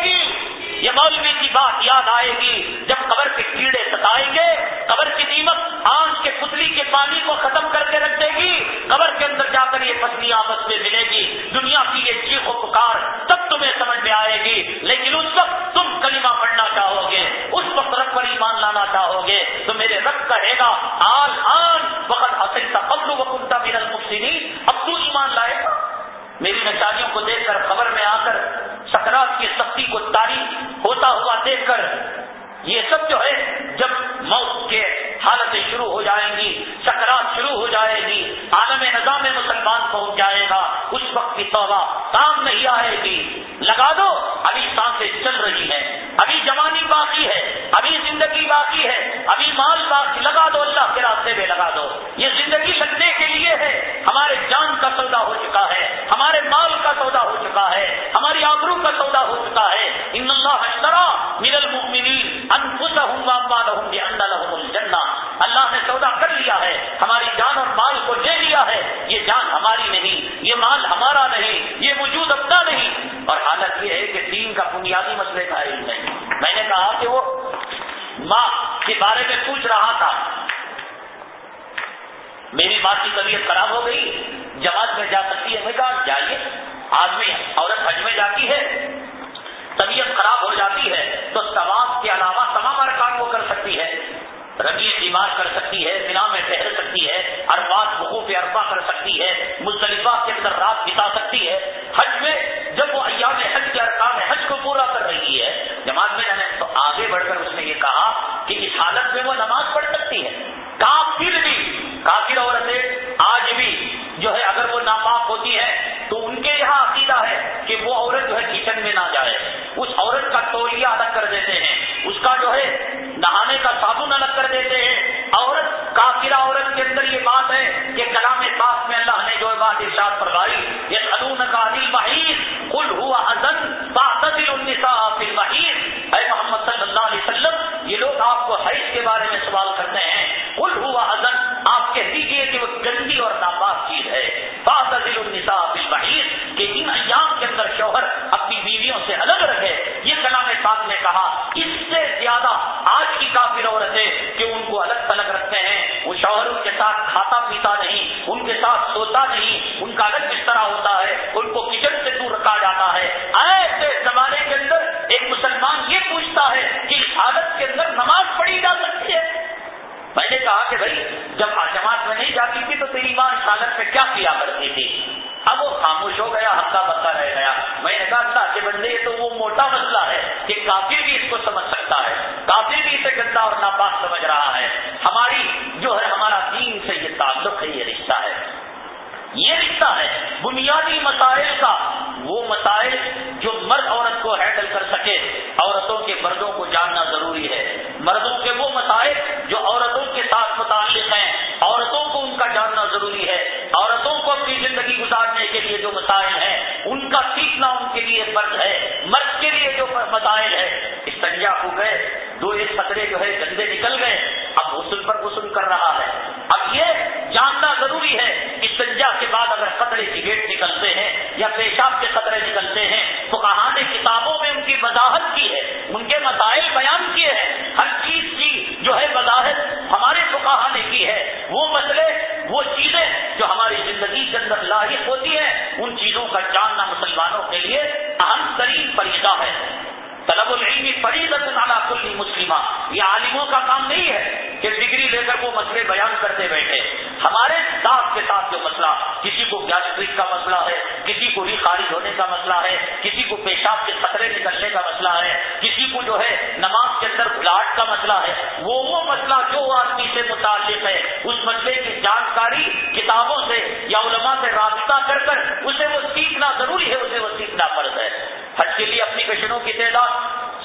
بڑھ کر اس نے یہ کہا کہ اس حالت میں وہ نماز پڑھ سکتی ہے۔ کافر بھی، کافر عورتیں آج بھی جو ہے اگر وہ ناپاک ہوتی ہے تو ان کے یہاں عقیدہ ہے کہ وہ عورت جو ہے کچن میں نہ جائے۔ اس عورت کا تولیہ الگ کر دیتے ہیں، اس کا جو ہے نہانے کا صابن الگ کر دیتے ہیں۔ عورت کافرہ عورت کے اندر یہ بات ہے کہ کلام پاک میں اللہ نے جو بات ارشاد فرمائی یہ سلون کا دل بحیر کل ہوا ازن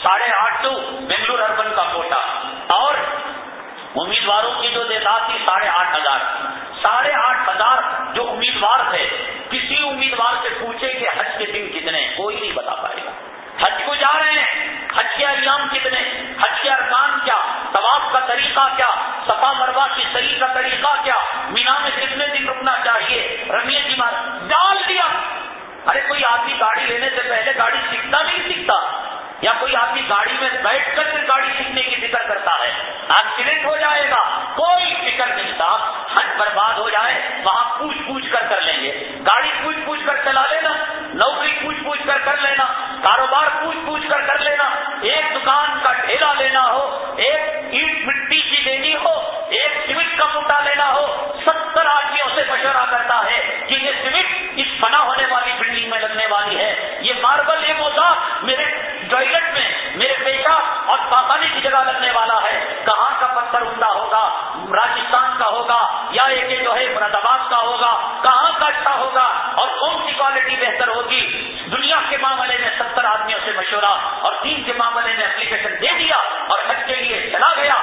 ساڑھے آٹھ سو بنگلور اربن کا کوٹا۔ اور امیدواروں کی جو تعداد تھی ساڑھے آٹھ ہزار۔ ساڑھے آٹھ ہزار جو امیدوار تھے، کسی امیدوار سے پوچھے کہ حج کے دن کتنے، کوئی نہیں بتا پائے گا۔ حج کو جا رہے ہیں، حج کے ایام کتنے، حج کے ارکان کیا، طواف کا طریقہ کیا سفا مروا کی صحیح کا طریقہ کیا، مینا میں کتنے دن رکنا چاہیے، رمیے جی مار ڈال دیا۔ ارے کوئی آدمی گاڑی لینے سے پہلے گاڑی سیکھتا نہیں سیکھتا۔ یا کوئی آدمی گاڑی میں بیٹھ کر پھر گاڑی سیکھنے کی فکر کرتا ہے ایکسیڈنٹ ہو جائے گا، کوئی فکر نہیں تھا حج برباد ہو جائے، وہاں پوچھ پوچھ کر کر لیں گے۔ گاڑی پوچھ پوچھ کر چلا لینا، نوکری پوچھ پوچھ کر کر لینا، کاروبار پوچھ پوچھ کر کر لینا، ایک دکان کا ڈھیلا لینا ہو، ایک اینٹ مٹی کی لینی ہو، ایک سیمنٹ کا موٹا لینا ہو، ستر آدمیوں سے مشورہ کرتا ہے کہ یہ سیمنٹ اس فنا ہونے والی بلڈنگ میں لگنے والی ہے، یہ ماربل، یہ موزہ میرے ٹوائلٹ میں میرے پیشہ اور پاخانے کی جگہ لگنے والا ہے۔ کہاں کا پتھر عمدہ ہوگا؟ راجستھان کا ہوگا یا ایک جو ہے مراد آباد کا ہوگا؟ کہاں کا اچھا ہوگا؟ اور کون سی کوالٹی بہتر ہوگی؟ دنیا کے معاملے میں ستر آدمیوں سے مشورہ اور تین کے معاملے میں اپلیکیشن دے دیا اور حج کے لیے چلا گیا۔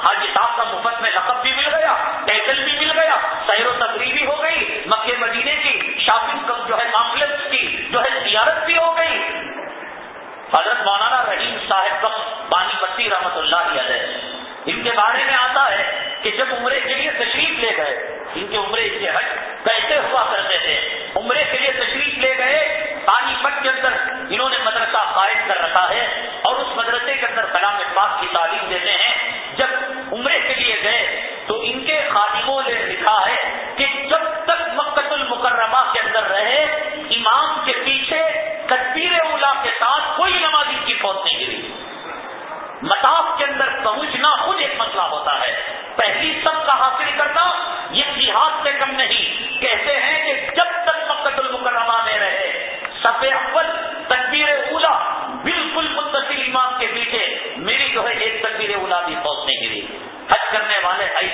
صاحب حاجی صاحب کا مفت میں لقب بھی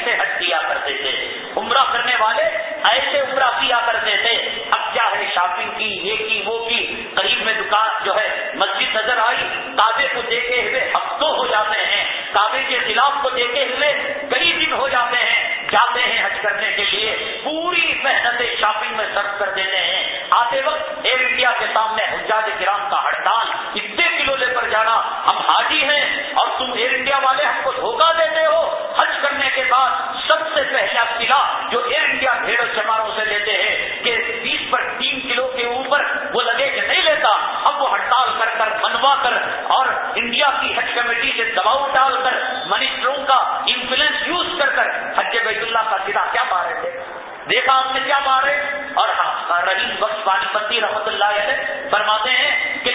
ایسے حج کیا کرتے تھے۔ عمرہ کرنے والے ایسے عمرہ کیا کرتے تھے۔ اب کیا ہے شاپنگ کی، یہ کی، وہ کی۔ قریب میں دکان جو ہے، مسجد نظر آئی، کعبے کو دیکھے ہوئے ہفتوں ہو جاتے ہیں۔ کعبے کے خلاف کو دیکھے ہوئے کئی دن ہو جاتے ہیں۔ جاتے ہیں حج کرنے کے لیے۔ پوری محنت شاپنگ میں صرف کر دیتے ہیں۔ آتے وقت ایئر انڈیا کے سامنے حجاج کرام کا ہڑتال، اتنے کلو لے کر جانا۔ ہم حاجی ہیں اور تم ایئر انڈیا والے ہم کو دھوکہ ایسا کھلا جو ایئر انڈیا بھیڑوں چماروں سے لیتے ہیں کہ بیس پر تین کلو کے اوپر وہ لگے کہ نہیں لیتا۔ اب وہ ہڑتال کر کر منوا کر اور انڈیا کی حج کمیٹی سے دباؤ ڈال کر منسٹروں کا انفلوئنس یوز کر کر حج بیت اللہ کا سیدھا کیا پا رہے تھے؟ دیکھا آپ نے کیا مارے اور ہاں، رحیم بخش پانی پتی رحمت اللہ علیہ فرماتے ہیں کہ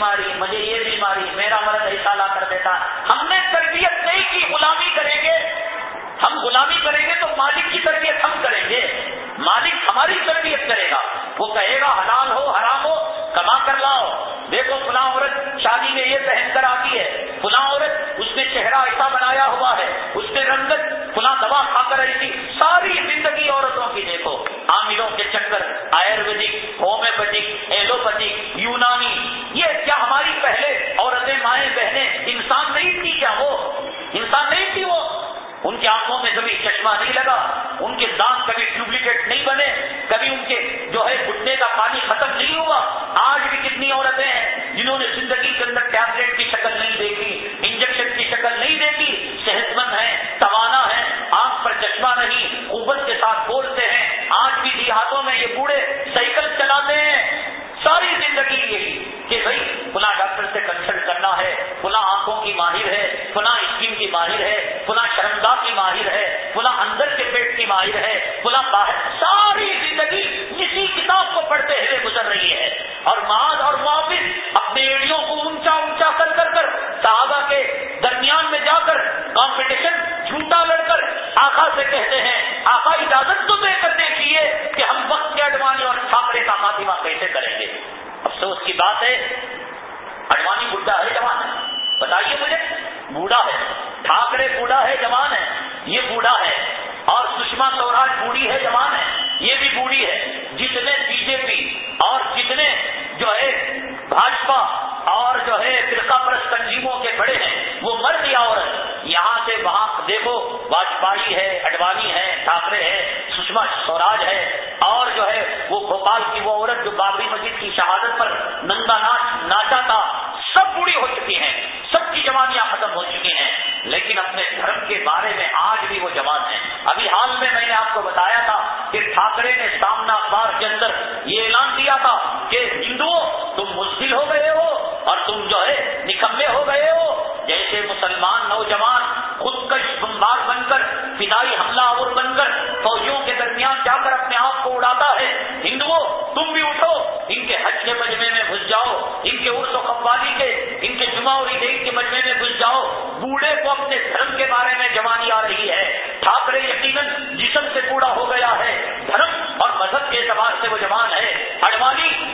بیماری، مجھے یہ بیماری، میرا مرد ایسا لا کر دیتا ہم نے تربیت نہیں کی، غلامی کریں گے۔ ہم غلامی کریں گے تو مالک کی تربیت ہم کریں گے۔ مالک ہماری تربیت کرے گا۔ وہ کہے گا، حلال ہو، حرام ہو، کما کر لاؤ۔ دیکھو، فلاں عورت شادی میں یہ پہن کر آتی ہے۔ فلاں عورت اس نے چہرہ ایسا بنایا ہوا ہے۔ اس نے رنگت فلاں دوا کھا کر ایسی ساری زندگی عورتوں کی دیکھو۔ عاملوں کے چکر، آیورویدک، ہومیوپیتھک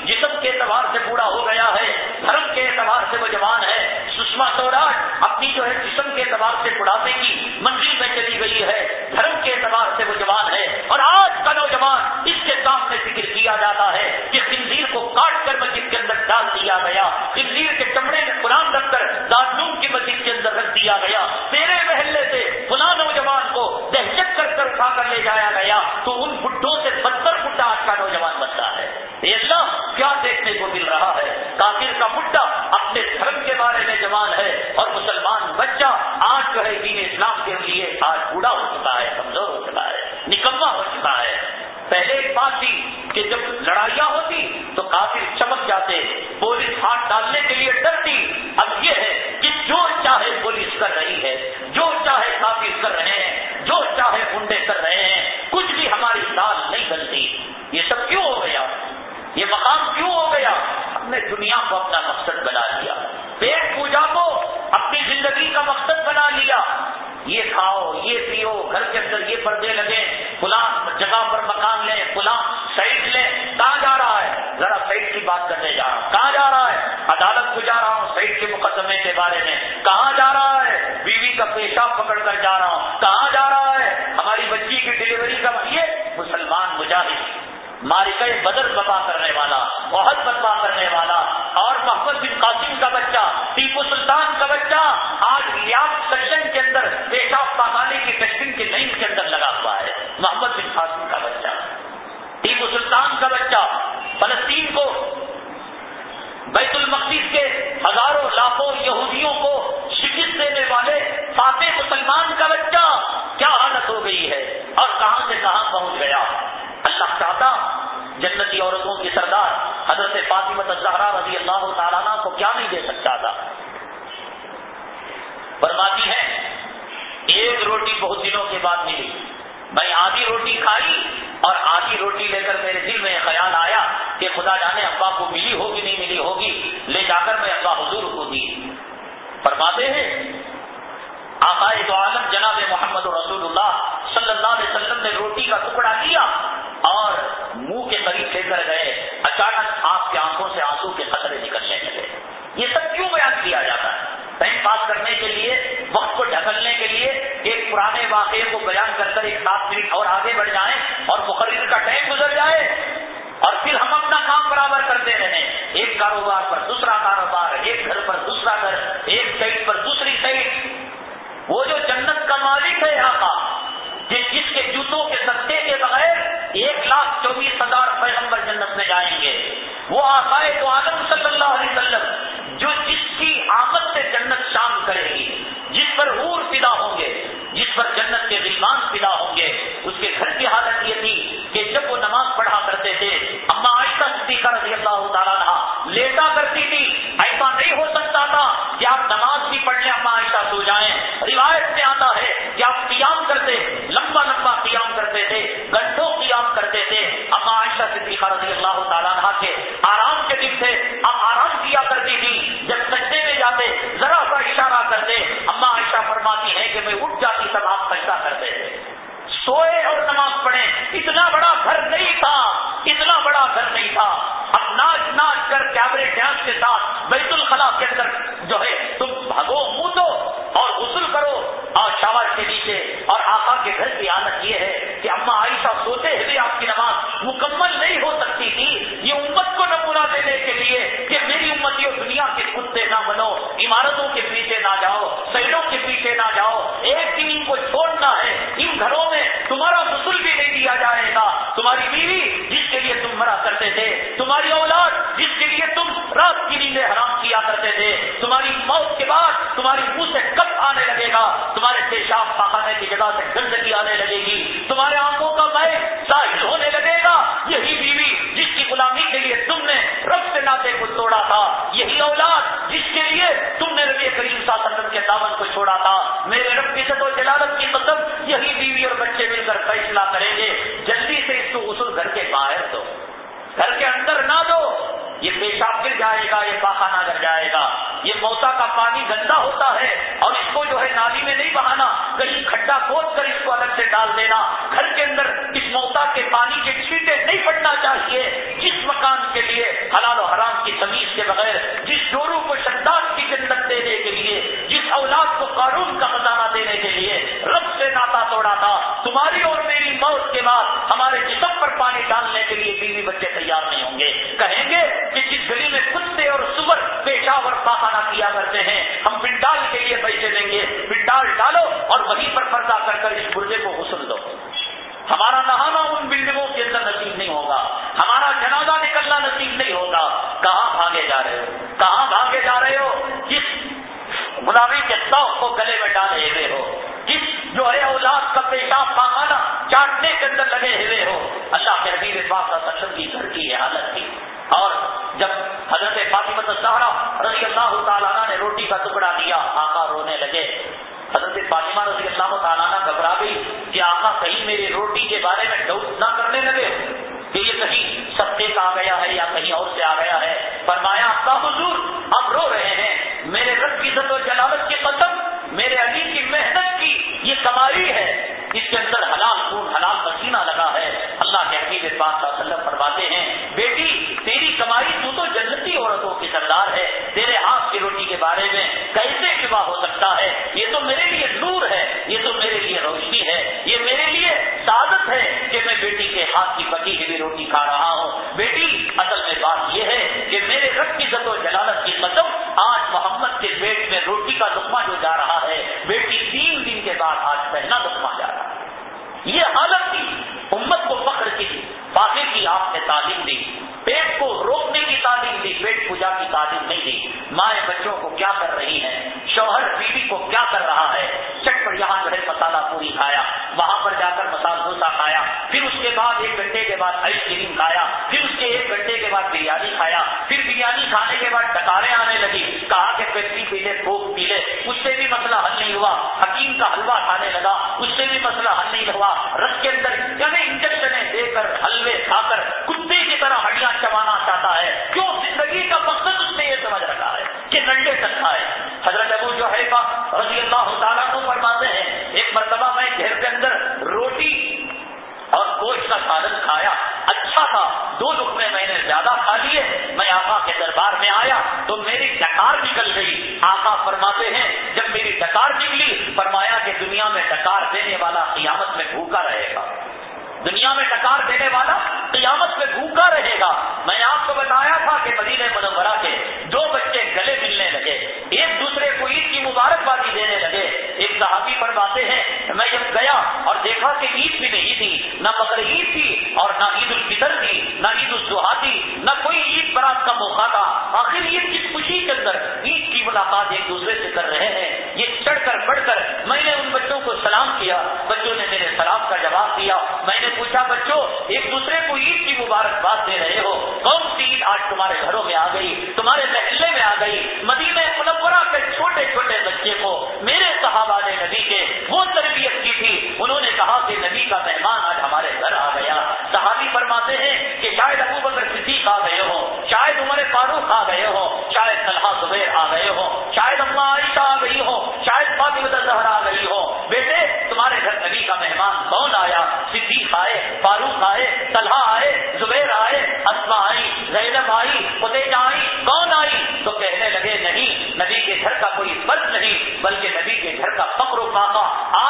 جسم کے اعتبار سے بوڑھا ہو گیا ہے، دھرم کے اعتبار سے وہ جوان ہے سشما سوراج اپنی جو ہے جسم کے اعتبار سے بڑھاپے کی منزل میں چلی گئی ہے، دھرم کے اعتبار سے وہ جوان ہے۔ اور آج کا نوجوان اس کے سامنے ذکر کیا جاتا ہے کہ خنزیر کو کاٹ کر مسجد کے اندر ڈال دیا گیا۔ خنزیر کے چمڑے میں قرآن رکھ کر دارجلوم کی مسجد کے اندر رکھ دیا گیا۔ تیرے محلے سے فلا نوجوان کو دہشت کر کر اٹھا کر لے جایا گیا۔ تو ان بڈھوں سے بدتر بڈھا آج کا نوجوان بنتا ہے۔ کو کیا نہیں دے کاروبار کرتے رہے، ایک کاروبار پر دوسرا کاروبار، ایک گھر پر دوسرا گھر، ایک سائڈ پر دوسری سائڈ وہ جو جنت کا مالک ہے یہاں جس جس کے جوتوں کے سستے کے بغیر ایک لاکھ چوبیس ہزار پیغمبر جنت میں جائیں گے۔ وہ آسائے تو عالم صلی اللہ علیہ وسلم، جو جس کی آمد سے جنت شام کرے گی، جس پر حور پیدا ہوں گے، جس پر جنت کے غلمان پیدا ہوں گے۔ اس کے گھر کی حالت یہ تھی کہ جب وہ نماز پڑھا کرتے تھے، اما آئسہ عائشہ رضی اللہ تعالیٰ تھا لیٹا کرتی تھی۔ ایسا نہیں ہو سکتا تھا کہ آپ نماز بھی پڑھ لیں اما عائشہ سو جائیں۔ روایت میں آتا ہے کہ آپ قیام کرتے کھانا گر جائے گا۔ یہ موتا کا پانی گندا ہوتا کر اس برجے کو غسل دو۔ ہمارا نہانا ان بلڈنگوں کے اندر نصیب نہیں ہوگا۔ ہمارا جنازہ نکلنا نصیب نہیں ہوگا۔ کہاں بھاگے جا رہے ہو؟ کہاں بھاگے جا رہے ہو؟ جس غلامی کے سوق کو گلے میں ڈالے ہوئے ہو۔ جس جو ہے اولاد کا پیشاب پاخانہ چاٹنے کے اندر لگے ہوئے ہو۔ اللہ کے حبیب پاک کا سچن کی، گھر کی یہ حالت تھی اور جب حضرت فاطمت سہارا رضی اللہ تعالیٰ نے روٹی کا ٹکڑا دیا، آقا رونے لگے۔ حضرت فاطمہ رضی اللہ تعالیٰ گھبرا گئی کہ آقا کہیں میری روٹی کے بارے میں ڈاؤٹ نہ کرنے لگے کہ یہ کہیں ستے کا آ گیا ہے یا کہیں اور سے آ گیا ہے۔ فرمایا آپ کا حضور اب رو رہے ہیں۔ میرے رب کی عزت و جلالت کی قسم، میرے علی کی محنت کی یہ کمائی ہے۔ اس کے اندر حلال خون، حلال پسینہ لگا ہے۔ اللہ کے حبیب پاک کا وسلم فرماتے ہیں، بیٹی، تیری کمائی تو تو جنتی عورتوں کی سردار ہے، تیرے کے بارے میں کیسے شبہ ہو سکتا ہے؟ یہ تو میرے لیے نور ہے، یہ تو میرے لیے روشنی ہے، یہ میرے لیے سعادت ہے کہ میں بیٹی کے ہاتھ کی پکی ہوئی روٹی کھا رہا ہوں۔ بیٹی، اصل میں بات یہ ہے کہ میرے رب کی و جلالت کی قدم آج محمد کے پیٹ میں روٹی کا دکما جو جا رہا ہے، بیٹی تین دن کے بعد آج پہنا دکما جا رہا ہے۔ یہ حالت تھی امت کو فخر کی باقی کی آپ نے تعلیم دی پیٹ کو روکنے کی تعلیم دی پیٹ پوجا کی تعلیم نہیں دی مائیں بچوں کو کیا کر رہی ہیں؟ شوہر بیوی کو کیا کر رہا ہے؟ چٹ پر یہاں جو ہے مسالہ پوری کھایا، وہاں پر جا کر مسالہ ڈوسا کھایا، پھر اس کے بعد ایک گھنٹے کے بعد آئس کریم کھایا، پھر اس کے ایک گھنٹے کے بعد بریانی کھایا، پھر بریانی کھانے کے بعد ڈکارے آنے لگی، کہا کہ پیپسی پی لے کوک پی لے۔ اس سے بھی مسئلہ حل نہیں ہوا۔ حکیم کا حلوہ کھانے لگا، اس سے بھی مسئلہ حل نہیں ہوا۔ رس کے اندر یعنی انجیکشن دے کر حلوے کھا کر دینے والا قیامت میں بھوکا رہے گا۔ دنیا میں ٹکار دینے والا میرے کا جواب دیا۔ میں نے پوچھا، بچوں، ایک دوسرے کو عید کی مبارکباد دے رہے ہو۔ کون سی عید آج تمہارے گھروں میں آ گئی؟ تمہارے محلے میں آ گئی۔ مدینہ منورہ کے چھوٹے چھوٹے بچے کو، میرے صحابہ نے نبی کے وہ تربیت کی تھی۔ انہوں نے کہا کہ نبی کا مہمان آج ہمارے گھر آ گیا۔ صحابی فرماتے ہیں کہ شاید ابو بکر صدیق آ گئے ہو شاید عمر فاروق آ گئے ہو شاید طلحہ زبیر آ گئے ہو شاید اما عائشہ آ گئی ہو شاید فاطمہ زہرا آ کا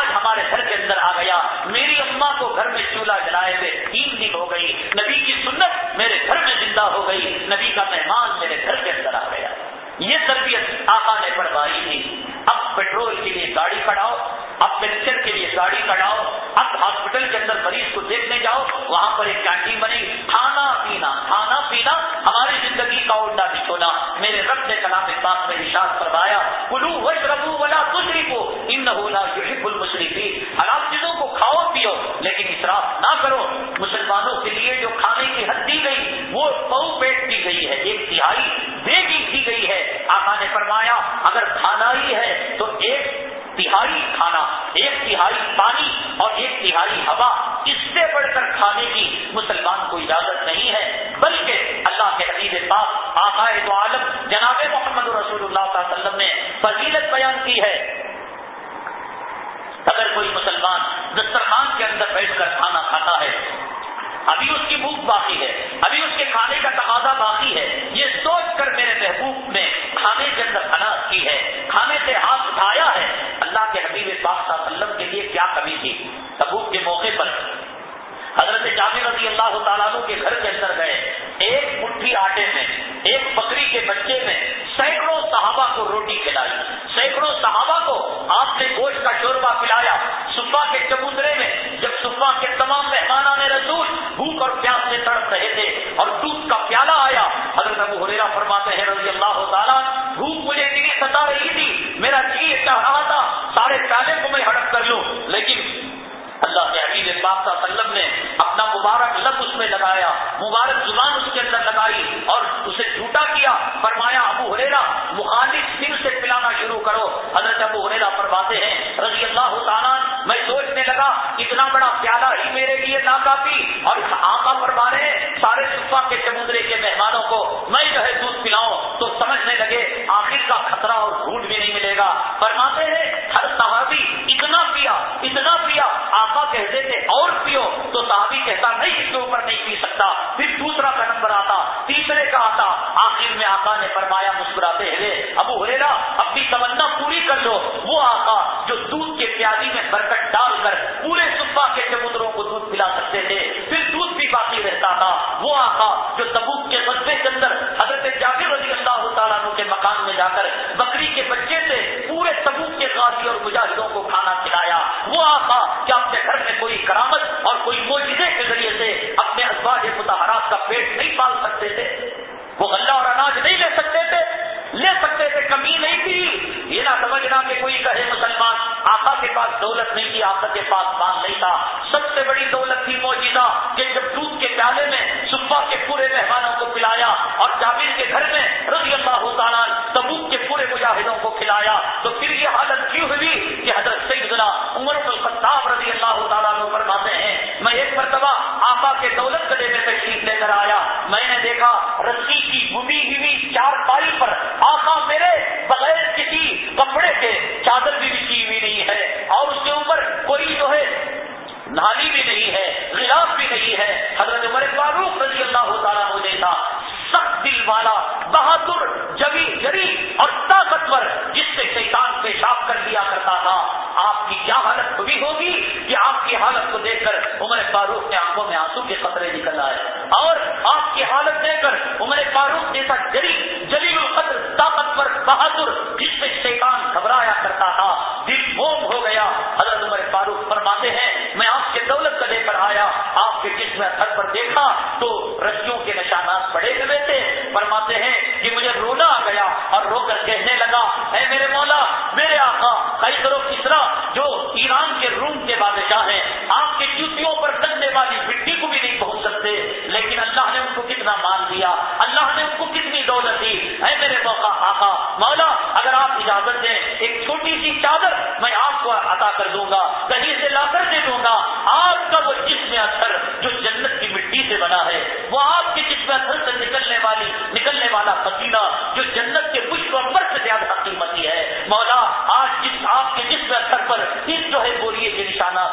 میرے لیے ناکافی اور آقا پر مارے سارے صفا کے سمندرے کے مہمانوں کو میں جو ہے دودھ پلاؤں تو سمجھنے لگے آخر کا خطرہ اور جھوٹ بھی نہیں ملے گا۔ فرماتے ہیں، ہر صحابی اتنا پیا اتنا پیا، آقا کہتے تھے، اور پیو تو صحابی کہتا، نہیں، اس کے اوپر نہیں پی سکتا۔ پھر دوسرا کا نمبر آتا، تیسرے کا آتا، آخر میں آقا نے فرمایا، مسکراتے ہوئے، ابو ہریرا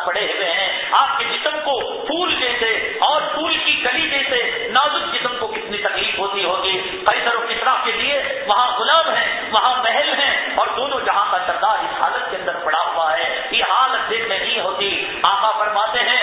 پڑے ہوئے ہیں۔ آپ کے جسم کو پھول جیسے اور پھول کی کلی جیسے نازک جسم کو کتنی تکلیف ہوتی ہوگی۔ کئی طرح و کسرا کے لیے وہاں غلام ہیں، وہاں محل ہیں اور دونوں جہاں کا سردار اس حالت کے اندر پڑا ہوا ہے۔ یہ حالت دیکھ میں نہیں ہوتی۔ آقا فرماتے ہیں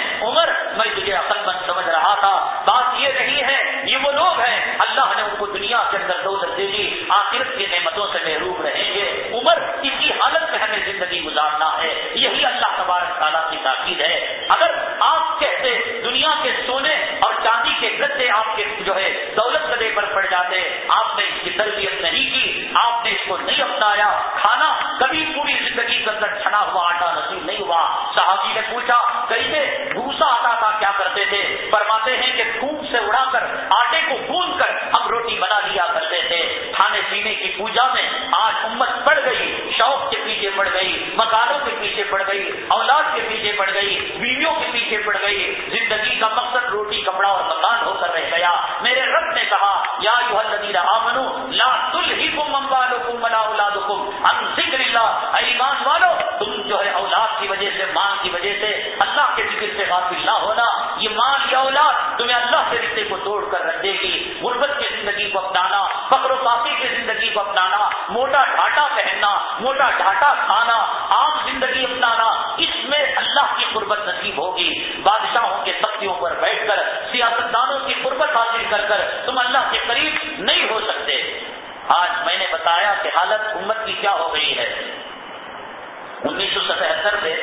اثر میں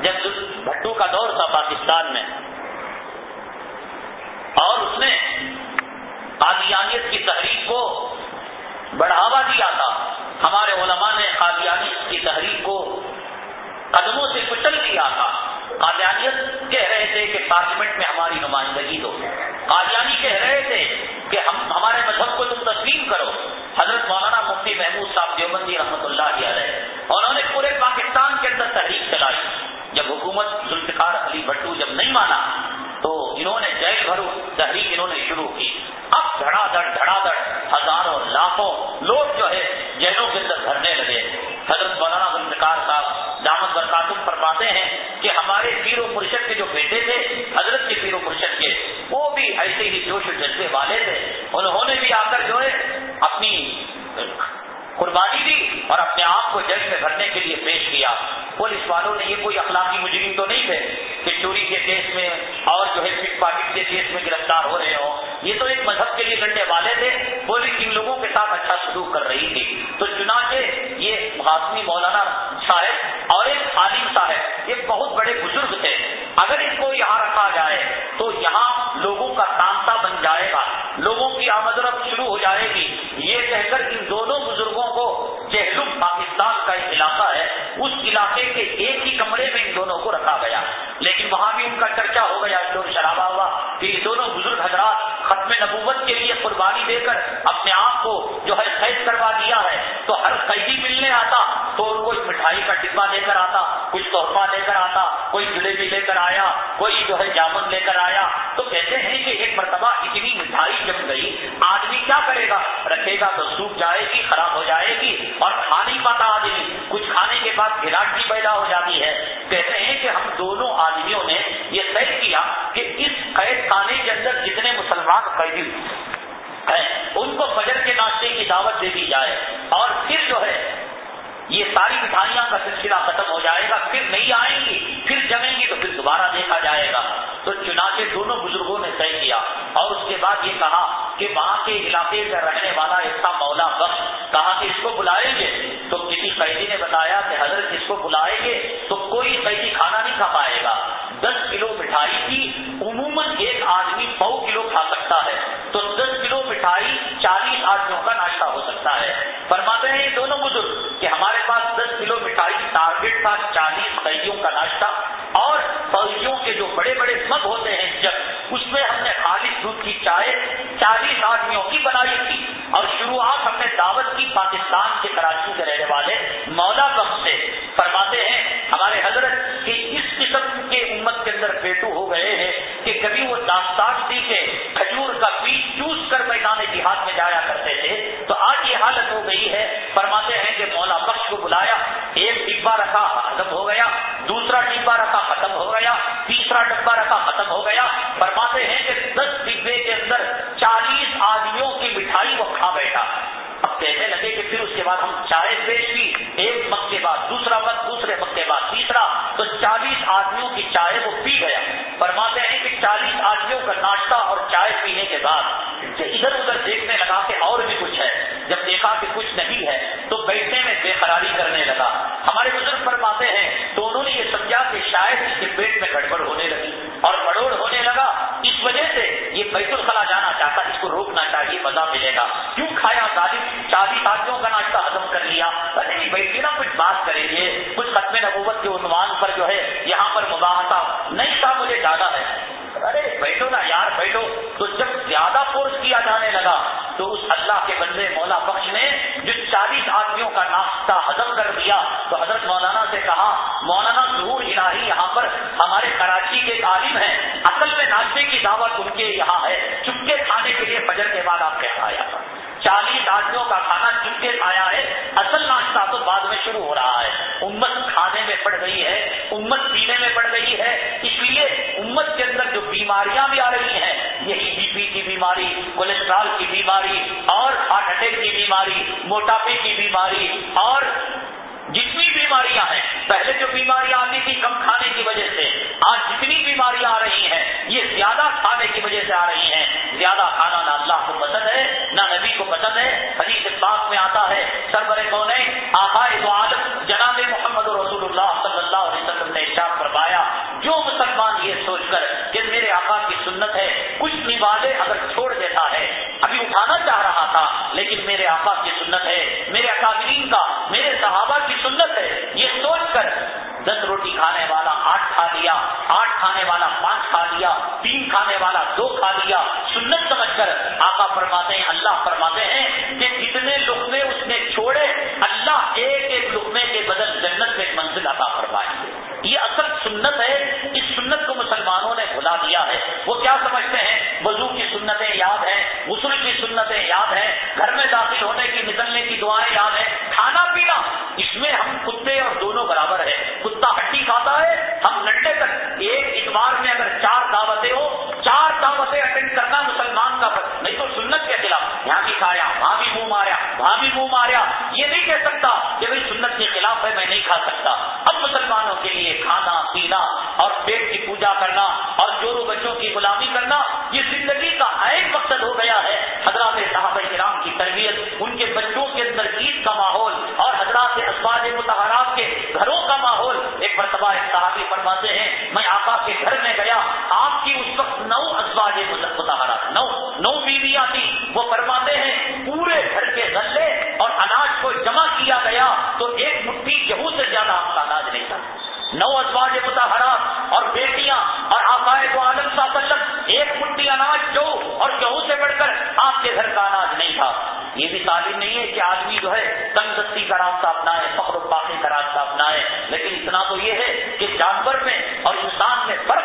جب بھٹو کا دور تھا پاکستان میں اور اس نے قادیانیت کی تحریک کو بڑھاوا دیا تھا ہمارے علماء نے قادیانیت کی تحریک کو قدموں سے کچل دیا تھا قادیانیت کہہ رہے تھے کہ پارلیمنٹ میں ہماری نمائندگی دو قادیانی کہہ رہے تھے کہ ہم ہمارے مذہب کو تم تسلیم کرو حضرت مولانا مفتی محمود صاحب دیوبندی رحمۃ اللہ علیہ انہوں نے پورے پاکستان کے اندر تحریک چلائی جب حکومت ذوالفقار علی بھٹو جب نہیں مانا تو انہوں نے جیل بھرو تحریک انہوں نے شروع کی اب دھڑا دھڑ دھڑا دھڑ ہزاروں لاکھوں لوگ جو ہے جیلوں کے اندر بھرنے لگے حضرت مولانا ذوالفقار صاحب دامت برکاتم فرماتے ہیں کہ ہمارے پیر و مرشد کے جو بیٹے تھے حضرت کے پیر و مرشد کے وہ بھی ایسے ہی جوش و جذبے والے تھے انہوں نے بھی آ کر جو ہے اپنی قربانی دی اور اپنے آپ کو جج میں بھرنے کے لیے پیش کیا پولیس والوں نے یہ کوئی اخلاقی مجرم تو نہیں تھے کہ چوری کے کیس میں اور جو ہے پک پاکٹ کے کیس میں گرفتار ہو رہے ہوں۔ یہ تو ایک مذہب کے لیے لڑنے والے تھے۔ پولیس ان لوگوں کے ساتھ اچھا سلوک کر رہی تھی۔ تو چنانچہ یہ محاسمی مولانا صاحب اور ایک عالم صاحب، یہ بہت بڑے بزرگ تھے۔ اگر ان کو یہاں رکھا جائے تو یہاں لوگوں کا تانتا بن جائے گا، لوگوں کی آمدرف شروع ہو جائے گی۔ یہ کہہ کر ان دونوں بزرگوں کو جہلم پاکستان کا ایک علاقہ ہے۔ اس علاقے کے ایک ہی کمرے میں ان دونوں کو رکھا گیا۔ لیکن وہاں بھی ان کا چرچا ہو گیا شور شرابہ ہوا۔ کہ یہ دونوں بزرگ حضرات ختم نبوت کے لیے قربانی دے کر اپنے آپ کو جو ہے قید کروا دیا ہے، تو ہر قیدی ملنے آتا، تو ان کو مٹھائی کا ڈبا لے کر آتا کچھ تحفہ لے کر آتا، کوئی جلیبی لے کر آیا، کوئی جو ہے جامن لے کر آیا۔ تو کہتے ہیں کہ ایک مرتبہ اتنی مٹھائی جم گئی، آدمی کیا کرے گا؟ رکھے گا تو سوکھ جائے گی، خراب ہو جائے گی اور کھا نہیں پاتا آدمی کچھ کھانے کے بعد گراٹ بھی پیدا ہو جاتی ہے۔ کہتے ہیں کہ ہم دونوں آدمیوں نے یہ طے کیا کہ اس قید خانے کے اندر جتنے مسلمان قیدی ہیں، ان کو فجر کے ناشتے کی دعوت دے دی جائے اور پھر جو ہے یہ ساری مٹھائیاں کا سلسلہ ختم ہو جائے گا، پھر نہیں آئیں گی، پھر جمیں گی تو پھر دوبارہ دیکھا جائے گا۔ تو چنانچہ دونوں بزرگوں نے طے کیا۔ اور اس کے بعد یہ کہا کہ وہاں کے علاقے میں رہنے والا ایک تھا مولا بخش، کہا کہ اس کو بلائیں گے؟ تو کسی قیدی نے بتایا کہ حضرت اس کو بلائیں گے تو کوئی قیدی کھانا نہیں کھا پائے گا۔ دس کلو مٹھائی کی عموماً ایک آدمی سو ٹارگیٹ تھا چالیس قیدیوں کا ناشتہ اور فوجیوں کے جو بڑے بڑے مگ ہوتے ہیں جب اس میں ہم نے خالص دودھ کی چائے، چالیس آدمیوں کی بنائی تھی۔ اور شروعات ہم نے دعوت کی پاکستان کے کراچی کے رہنے والے مولا بخش سے۔ فرماتے ہیں، ہمارے حضرت کہ اس قسم کے امت کے اندر پیٹو ہو گئے ہیں کہ کبھی وہ داستان سیکھے کھجور کا بیج چوس کر میدان جہاد میں چالیس آدمیوں کا ناشتہ اور چائے پینے کے بعد ادھر ادھر دیکھنے لگا کہ اور بھی کچھ ہے۔ جب دیکھا کہ کچھ نہیں ہے تو بیٹھنے میں بے قراری کرنے لگا۔ ہمارے بزرگ فرماتے ہیں تو انہوں نے یہ سمجھا کہ شاید اس کے پیٹ میں گڑبڑ ہونے لگی اور بڑوڑ ہونے لگا۔ اس وجہ سے یہ بیت الخلا جانا چاہتا، اس کو روکنا چاہیے، مزہ ملے گا۔ کیوں کھایا ظالم چالیس آدمیوں کا ناشتہ ہزم کر لیا۔ ارے بیٹھیے نا کچھ بات کریں گے؟ کچھ ختم نبوت کے عنوان پر جو ہے یا کے بندے مولا بخش نے جو چالیس آدمیوں کا ناشتہ حضم کر دیا تو حضرت مولانا سے کہا، مولانا ظہور الہی یہاں پر ہمارے کراچی لازم نہیں ہے کہ آدمی جو ہے تندرستی کا راستہ اپنائے، فخر و پاخی کا راستہ اپنائے، لیکن اتنا تو یہ ہے کہ جانور میں اور انسان میں فرق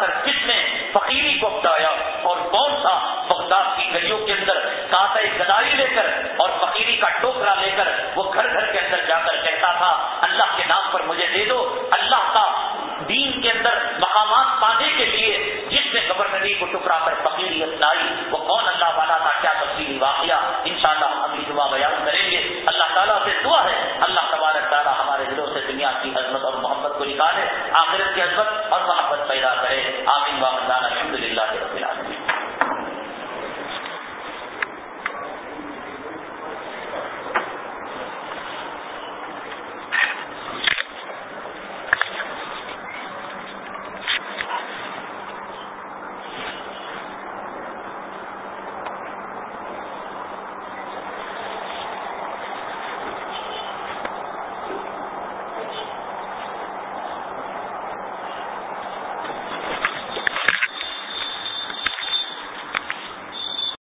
کر کس نے فقیری کو اپنایا اور کون سا بغداد کی گلیوں کے اندر کاسا گداری لے کر اور فقیری کا ٹوکرا لے کر وہ گھر گھر کے اندر جا کر کہتا تھا، اللہ کے نام پر مجھے دے دو